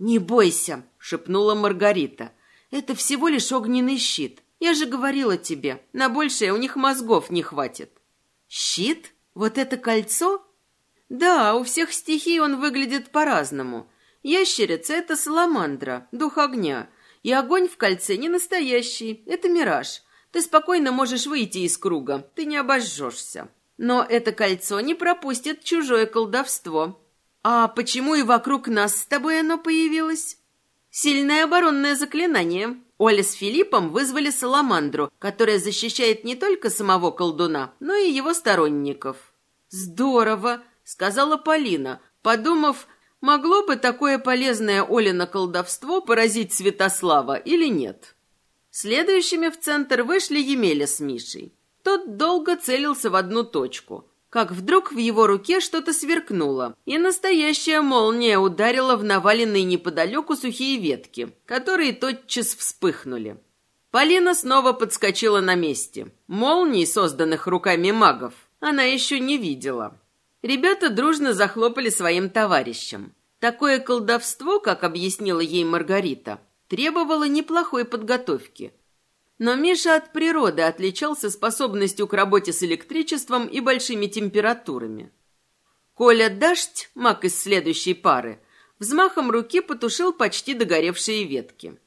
«Не бойся», — шепнула Маргарита. «Это всего лишь огненный щит. Я же говорила тебе, на большее у них мозгов не хватит». «Щит? Вот это кольцо?» «Да, у всех стихий он выглядит по-разному. Ящерица — это саламандра, дух огня, и огонь в кольце не настоящий, это мираж. Ты спокойно можешь выйти из круга, ты не обожжешься. Но это кольцо не пропустит чужое колдовство. А почему и вокруг нас с тобой оно появилось? Сильное оборонное заклинание. Оля с Филиппом вызвали саламандру, которая защищает не только самого колдуна, но и его сторонников. Здорово, сказала Полина, подумав, Могло бы такое полезное Олино колдовство поразить Святослава или нет? Следующими в центр вышли Емеля с Мишей. Тот долго целился в одну точку, как вдруг в его руке что-то сверкнуло, и настоящая молния ударила в наваленные неподалеку сухие ветки, которые тотчас вспыхнули. Полина снова подскочила на месте. Молний, созданных руками магов, она еще не видела. Ребята дружно захлопали своим товарищам. Такое колдовство, как объяснила ей Маргарита, требовало неплохой подготовки. Но Миша от природы отличался способностью к работе с электричеством и большими температурами. Коля Дождь, маг из следующей пары, взмахом руки потушил почти догоревшие ветки.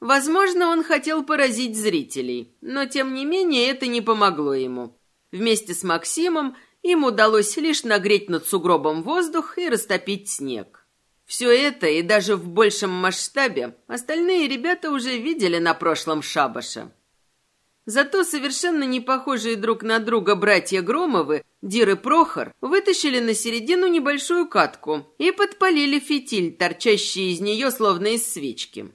Возможно, он хотел поразить зрителей, но тем не менее это не помогло ему. Вместе с Максимом им удалось лишь нагреть над сугробом воздух и растопить снег. Все это и даже в большем масштабе остальные ребята уже видели на прошлом шабаше. Зато совершенно не похожие друг на друга братья Громовы, Дир и Прохор, вытащили на середину небольшую катку и подпалили фитиль, торчащий из нее словно из свечки.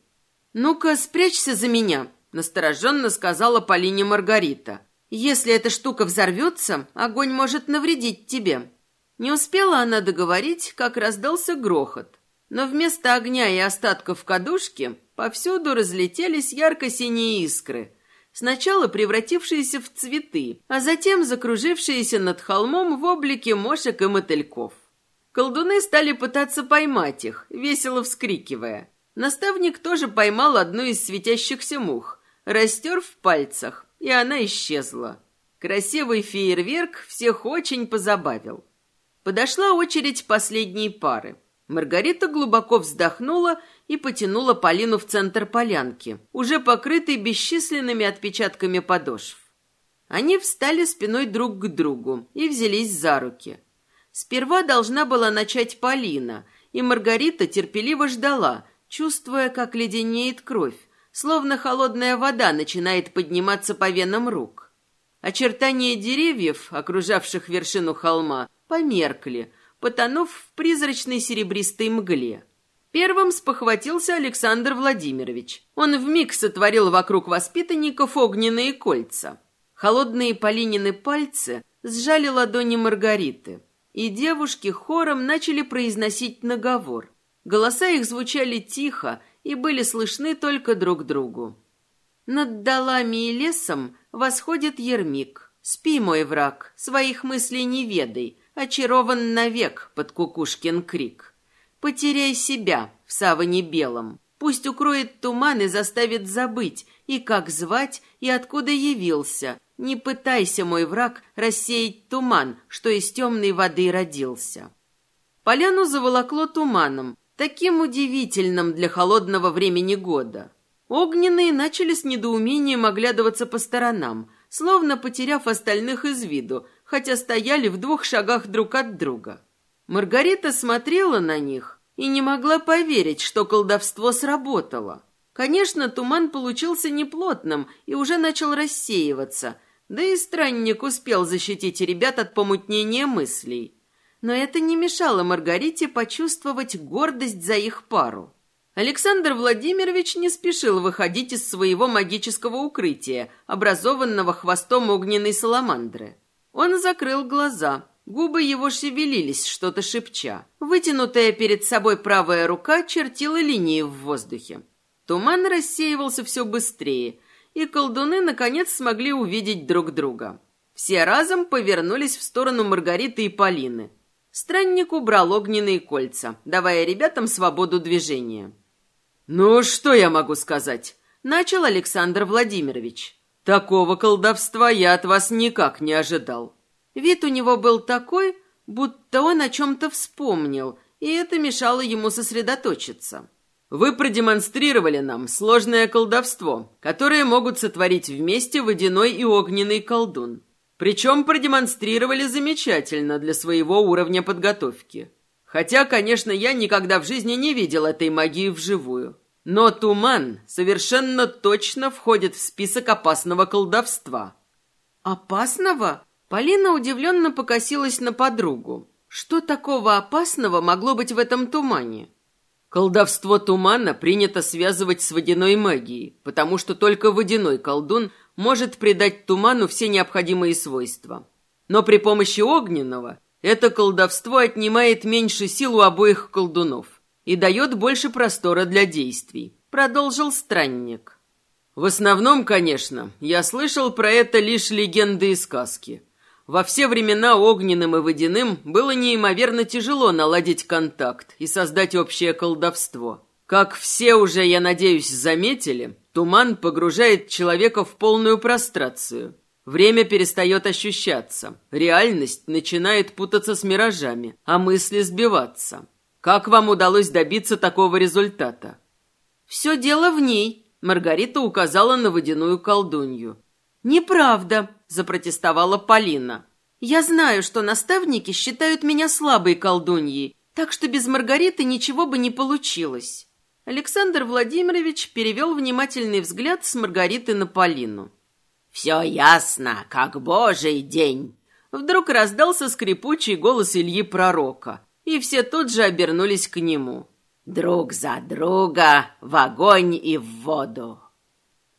«Ну-ка, спрячься за меня», — настороженно сказала Полине Маргарита. Если эта штука взорвется, огонь может навредить тебе». Не успела она договорить, как раздался грохот. Но вместо огня и остатков кадушки повсюду разлетелись ярко-синие искры, сначала превратившиеся в цветы, а затем закружившиеся над холмом в облике мошек и мотыльков. Колдуны стали пытаться поймать их, весело вскрикивая. Наставник тоже поймал одну из светящихся мух, растер в пальцах, и она исчезла. Красивый фейерверк всех очень позабавил. Подошла очередь последней пары. Маргарита глубоко вздохнула и потянула Полину в центр полянки, уже покрытой бесчисленными отпечатками подошв. Они встали спиной друг к другу и взялись за руки. Сперва должна была начать Полина, и Маргарита терпеливо ждала, чувствуя, как леденеет кровь, словно холодная вода начинает подниматься по венам рук. Очертания деревьев, окружавших вершину холма, померкли, потонув в призрачной серебристой мгле. Первым спохватился Александр Владимирович. Он вмиг сотворил вокруг воспитанников огненные кольца. Холодные Полинины пальцы сжали ладони Маргариты, и девушки хором начали произносить наговор. Голоса их звучали тихо и были слышны только друг другу. Над долами и лесом восходит Ермик. Спи, мой враг, своих мыслей не ведай, очарован навек под кукушкин крик. Потеряй себя в саване белом. Пусть укроет туман и заставит забыть, и как звать, и откуда явился. Не пытайся, мой враг, рассеять туман, что из темной воды родился. Поляну заволокло туманом, таким удивительным для холодного времени года. Огненные начали с недоумением оглядываться по сторонам, словно потеряв остальных из виду, хотя стояли в двух шагах друг от друга. Маргарита смотрела на них и не могла поверить, что колдовство сработало. Конечно, туман получился неплотным и уже начал рассеиваться, да и странник успел защитить ребят от помутнения мыслей. Но это не мешало Маргарите почувствовать гордость за их пару. Александр Владимирович не спешил выходить из своего магического укрытия, образованного хвостом огненной саламандры. Он закрыл глаза. Губы его шевелились, что-то шепча. Вытянутая перед собой правая рука чертила линии в воздухе. Туман рассеивался все быстрее, и колдуны наконец смогли увидеть друг друга. Все разом повернулись в сторону Маргариты и Полины. Странник убрал огненные кольца, давая ребятам свободу движения. «Ну, что я могу сказать?» — начал Александр Владимирович. Такого колдовства я от вас никак не ожидал. Вид у него был такой, будто он о чем-то вспомнил, и это мешало ему сосредоточиться. Вы продемонстрировали нам сложное колдовство, которое могут сотворить вместе водяной и огненный колдун. Причем продемонстрировали замечательно для своего уровня подготовки. Хотя, конечно, я никогда в жизни не видел этой магии вживую. Но туман совершенно точно входит в список опасного колдовства. Опасного? Полина удивленно покосилась на подругу. Что такого опасного могло быть в этом тумане? Колдовство тумана принято связывать с водяной магией, потому что только водяной колдун может придать туману все необходимые свойства. Но при помощи огненного это колдовство отнимает меньше сил у обоих колдунов и дает больше простора для действий», — продолжил странник. «В основном, конечно, я слышал про это лишь легенды и сказки. Во все времена огненным и водяным было неимоверно тяжело наладить контакт и создать общее колдовство. Как все уже, я надеюсь, заметили, туман погружает человека в полную прострацию. Время перестает ощущаться, реальность начинает путаться с миражами, а мысли сбиваться. Как вам удалось добиться такого результата? Все дело в ней. Маргарита указала на водяную колдунью. Неправда, запротестовала Полина. Я знаю, что наставники считают меня слабой колдуньей, так что без Маргариты ничего бы не получилось. Александр Владимирович перевел внимательный взгляд с Маргариты на Полину. «Все ясно, как божий день!» Вдруг раздался скрипучий голос Ильи Пророка, и все тут же обернулись к нему. «Друг за друга, в огонь и в воду!»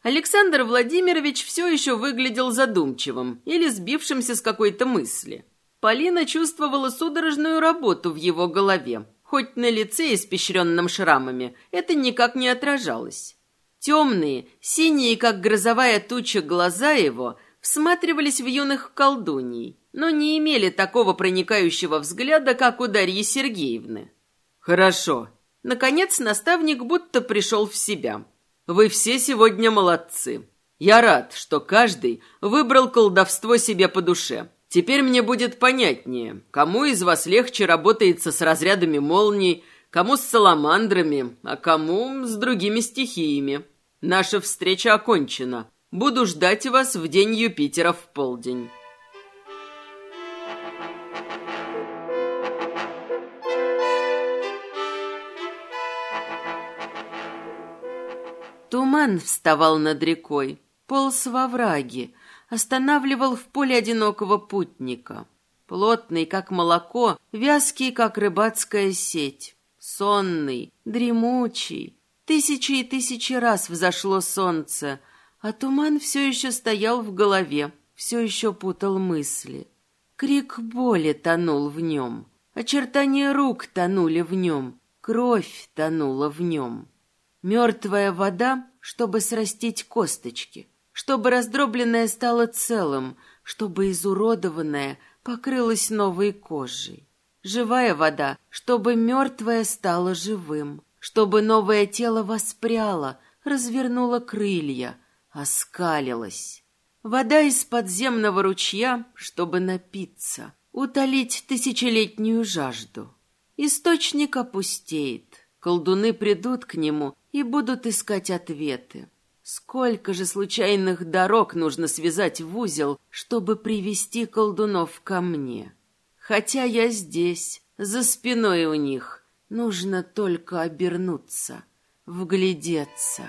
Александр Владимирович все еще выглядел задумчивым или сбившимся с какой-то мысли. Полина чувствовала судорожную работу в его голове, хоть на лице, испещренном шрамами, это никак не отражалось. Темные, синие, как грозовая туча, глаза его всматривались в юных колдуней, но не имели такого проникающего взгляда, как у Дарьи Сергеевны. «Хорошо». Наконец наставник будто пришел в себя. «Вы все сегодня молодцы. Я рад, что каждый выбрал колдовство себе по душе. Теперь мне будет понятнее, кому из вас легче работается с разрядами молний, кому с саламандрами, а кому с другими стихиями. Наша встреча окончена. Буду ждать вас в день Юпитера в полдень». Туман вставал над рекой, полз во враги, останавливал в поле одинокого путника. Плотный, как молоко, вязкий, как рыбацкая сеть. Сонный, дремучий. Тысячи и тысячи раз взошло солнце, а туман все еще стоял в голове, все еще путал мысли. Крик боли тонул в нем, очертания рук тонули в нем, кровь тонула в нем. Мертвая вода, чтобы срастить косточки, чтобы раздробленное стало целым, чтобы изуродованное покрылось новой кожей. Живая вода, чтобы мертвое стало живым, чтобы новое тело воспряло, развернуло крылья, оскалилось. Вода из подземного ручья, чтобы напиться, утолить тысячелетнюю жажду. Источник опустеет, колдуны придут к нему и будут искать ответы. Сколько же случайных дорог нужно связать в узел, чтобы привести колдунов ко мне? Хотя я здесь, за спиной у них, нужно только обернуться, вглядеться».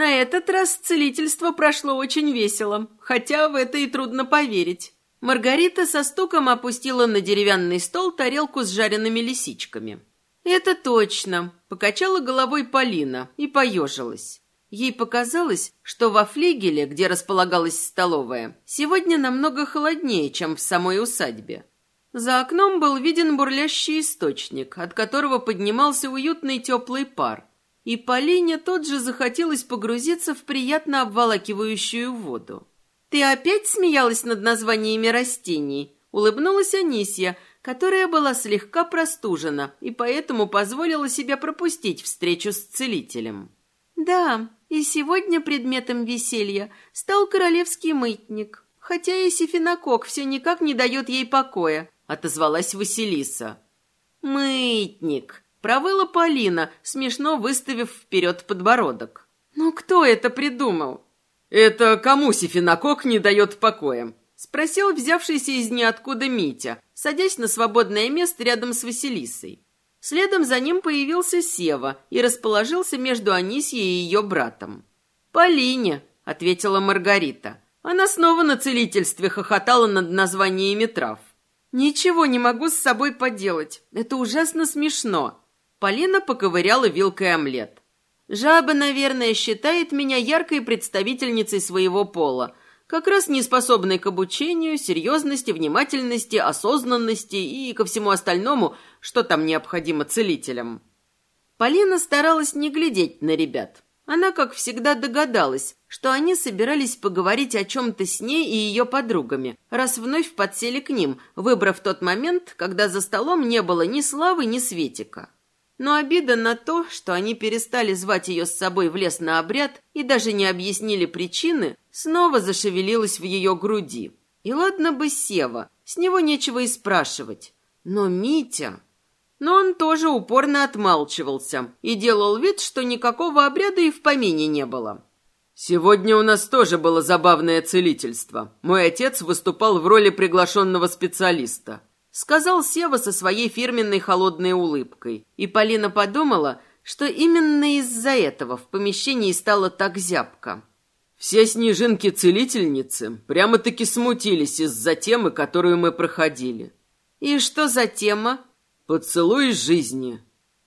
На этот раз целительство прошло очень весело, хотя в это и трудно поверить. Маргарита со стуком опустила на деревянный стол тарелку с жареными лисичками. «Это точно», — покачала головой Полина и поежилась. Ей показалось, что во флигеле, где располагалась столовая, сегодня намного холоднее, чем в самой усадьбе. За окном был виден бурлящий источник, от которого поднимался уютный теплый пар, и Полине тут же захотелось погрузиться в приятно обволакивающую воду. «Ты опять смеялась над названиями растений?» — улыбнулась Анисья, которая была слегка простужена и поэтому позволила себе пропустить встречу с целителем. «Да, и сегодня предметом веселья стал королевский мытник, хотя и сифинокок все никак не дает ей покоя», — отозвалась Василиса. «Мытник», Провыла Полина, смешно выставив вперед подбородок. «Ну кто это придумал?» «Это кому сифинокок не дает покоя?» Спросил взявшийся из ниоткуда Митя, садясь на свободное место рядом с Василисой. Следом за ним появился Сева и расположился между Анисьей и ее братом. «Полине», — ответила Маргарита. Она снова на целительстве хохотала над названиями трав. «Ничего не могу с собой поделать. Это ужасно смешно. Полина поковыряла вилкой омлет. Жаба, наверное, считает меня яркой представительницей своего пола, как раз не способной к обучению, серьезности, внимательности, осознанности и ко всему остальному, что там необходимо целителям. Полина старалась не глядеть на ребят. Она, как всегда, догадалась, что они собирались поговорить о чем-то с ней и ее подругами, раз вновь подсели к ним, выбрав тот момент, когда за столом не было ни Славы, ни Светика. Но обида на то, что они перестали звать ее с собой в лес на обряд и даже не объяснили причины, снова зашевелилась в ее груди. И ладно бы Сева, с него нечего и спрашивать. Но Митя... Но он тоже упорно отмалчивался и делал вид, что никакого обряда и в помине не было. «Сегодня у нас тоже было забавное целительство. Мой отец выступал в роли приглашенного специалиста. Сказал Сева со своей фирменной холодной улыбкой. И Полина подумала, что именно из-за этого в помещении стало так зябко. Все снежинки-целительницы прямо-таки смутились из-за темы, которую мы проходили. И что за тема? Поцелуй жизни.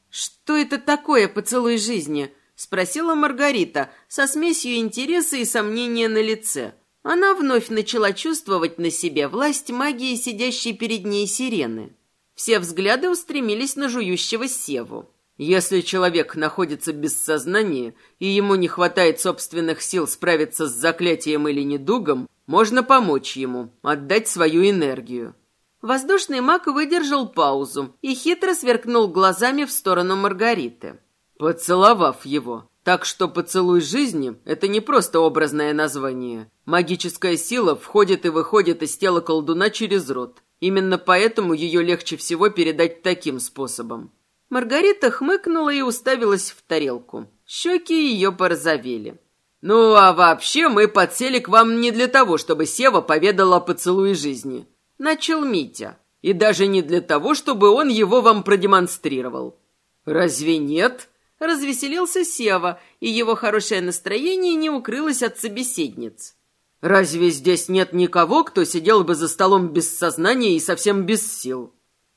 Что это такое поцелуй жизни? Спросила Маргарита со смесью интереса и сомнения на лице. Она вновь начала чувствовать на себе власть магии, сидящей перед ней сирены. Все взгляды устремились на жующего Севу. Если человек находится без сознания и ему не хватает собственных сил справиться с заклятием или недугом, можно помочь ему, отдать свою энергию. Воздушный маг выдержал паузу и хитро сверкнул глазами в сторону Маргариты. Поцеловав его, Так что поцелуй жизни – это не просто образное название. Магическая сила входит и выходит из тела колдуна через рот. Именно поэтому ее легче всего передать таким способом. Маргарита хмыкнула и уставилась в тарелку. Щеки ее порозовели. «Ну, а вообще мы подсели к вам не для того, чтобы Сева поведал о поцелуе жизни», – начал Митя. «И даже не для того, чтобы он его вам продемонстрировал». «Разве нет?» – развеселился Сева, и его хорошее настроение не укрылось от собеседниц. «Разве здесь нет никого, кто сидел бы за столом без сознания и совсем без сил?»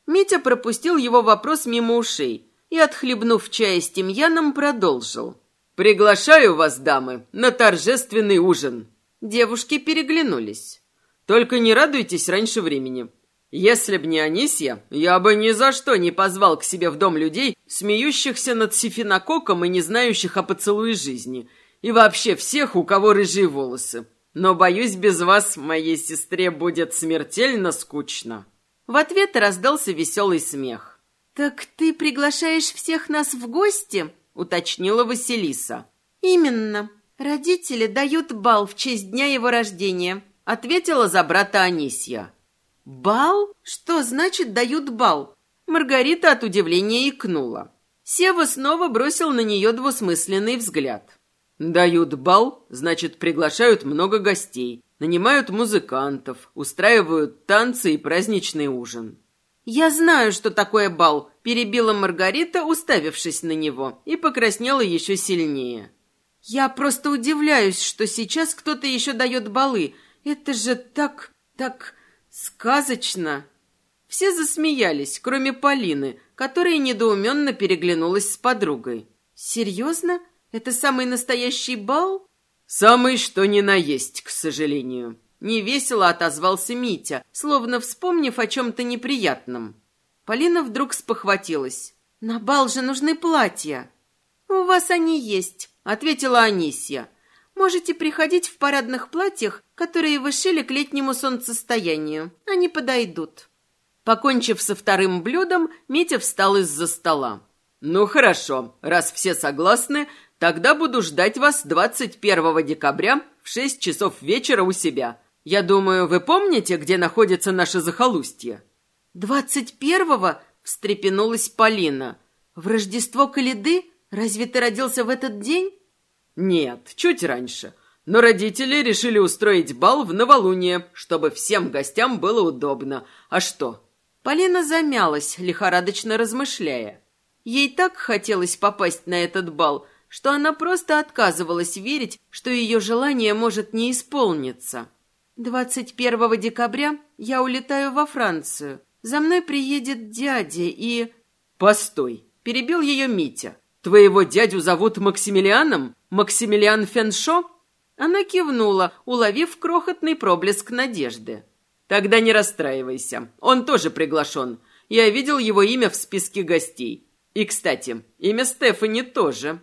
Митя пропустил его вопрос мимо ушей и, отхлебнув чая с тимьяном, продолжил. «Приглашаю вас, дамы, на торжественный ужин». Девушки переглянулись. «Только не радуйтесь раньше времени. Если б не Анисья, я бы ни за что не позвал к себе в дом людей, смеющихся над сифинококом и не знающих о поцелуе жизни, и вообще всех, у кого рыжие волосы. Но, боюсь, без вас моей сестре будет смертельно скучно». В ответ раздался веселый смех. «Так ты приглашаешь всех нас в гости?» уточнила Василиса. «Именно. Родители дают бал в честь дня его рождения», ответила за брата Анисья. «Бал? Что значит дают бал?» Маргарита от удивления икнула. Сева снова бросил на нее двусмысленный взгляд. «Дают бал, значит, приглашают много гостей, нанимают музыкантов, устраивают танцы и праздничный ужин». «Я знаю, что такое бал», – перебила Маргарита, уставившись на него, и покраснела еще сильнее. «Я просто удивляюсь, что сейчас кто-то еще дает балы. Это же так, так сказочно!» Все засмеялись, кроме Полины, которая недоуменно переглянулась с подругой. «Серьезно? Это самый настоящий бал?» «Самый что ни на есть, к сожалению», Невесело отозвался Митя, словно вспомнив о чем-то неприятном. Полина вдруг спохватилась. «На бал же нужны платья». «У вас они есть», — ответила Анисья. «Можете приходить в парадных платьях, которые вы шили к летнему солнцестоянию. Они подойдут». Покончив со вторым блюдом, Митя встал из-за стола. «Ну хорошо, раз все согласны, тогда буду ждать вас 21 декабря в 6 часов вечера у себя. Я думаю, вы помните, где находится наше захолустье?» «Двадцать первого?» — встрепенулась Полина. «В Рождество Каледы? Разве ты родился в этот день?» «Нет, чуть раньше. Но родители решили устроить бал в новолуние, чтобы всем гостям было удобно. А что?» Полина замялась, лихорадочно размышляя. Ей так хотелось попасть на этот бал, что она просто отказывалась верить, что ее желание может не исполниться. 21 декабря я улетаю во Францию. За мной приедет дядя и... Постой, перебил ее Митя. Твоего дядю зовут Максимилианом? Максимилиан Феншо? Она кивнула, уловив крохотный проблеск надежды. Тогда не расстраивайся. Он тоже приглашен. Я видел его имя в списке гостей. И, кстати, имя Стефани тоже.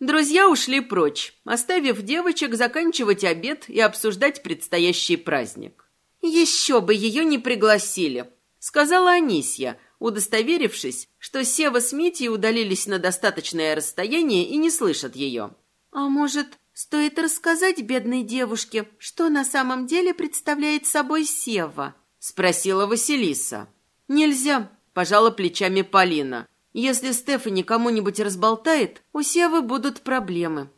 Друзья ушли прочь, оставив девочек заканчивать обед и обсуждать предстоящий праздник. «Еще бы ее не пригласили», — сказала Анисья, удостоверившись, что Сева с Митей удалились на достаточное расстояние и не слышат ее. «А может, стоит рассказать бедной девушке, что на самом деле представляет собой Сева?» — спросила Василиса. «Нельзя», — пожала плечами Полина. Если Стефани кому-нибудь разболтает, у Севы будут проблемы.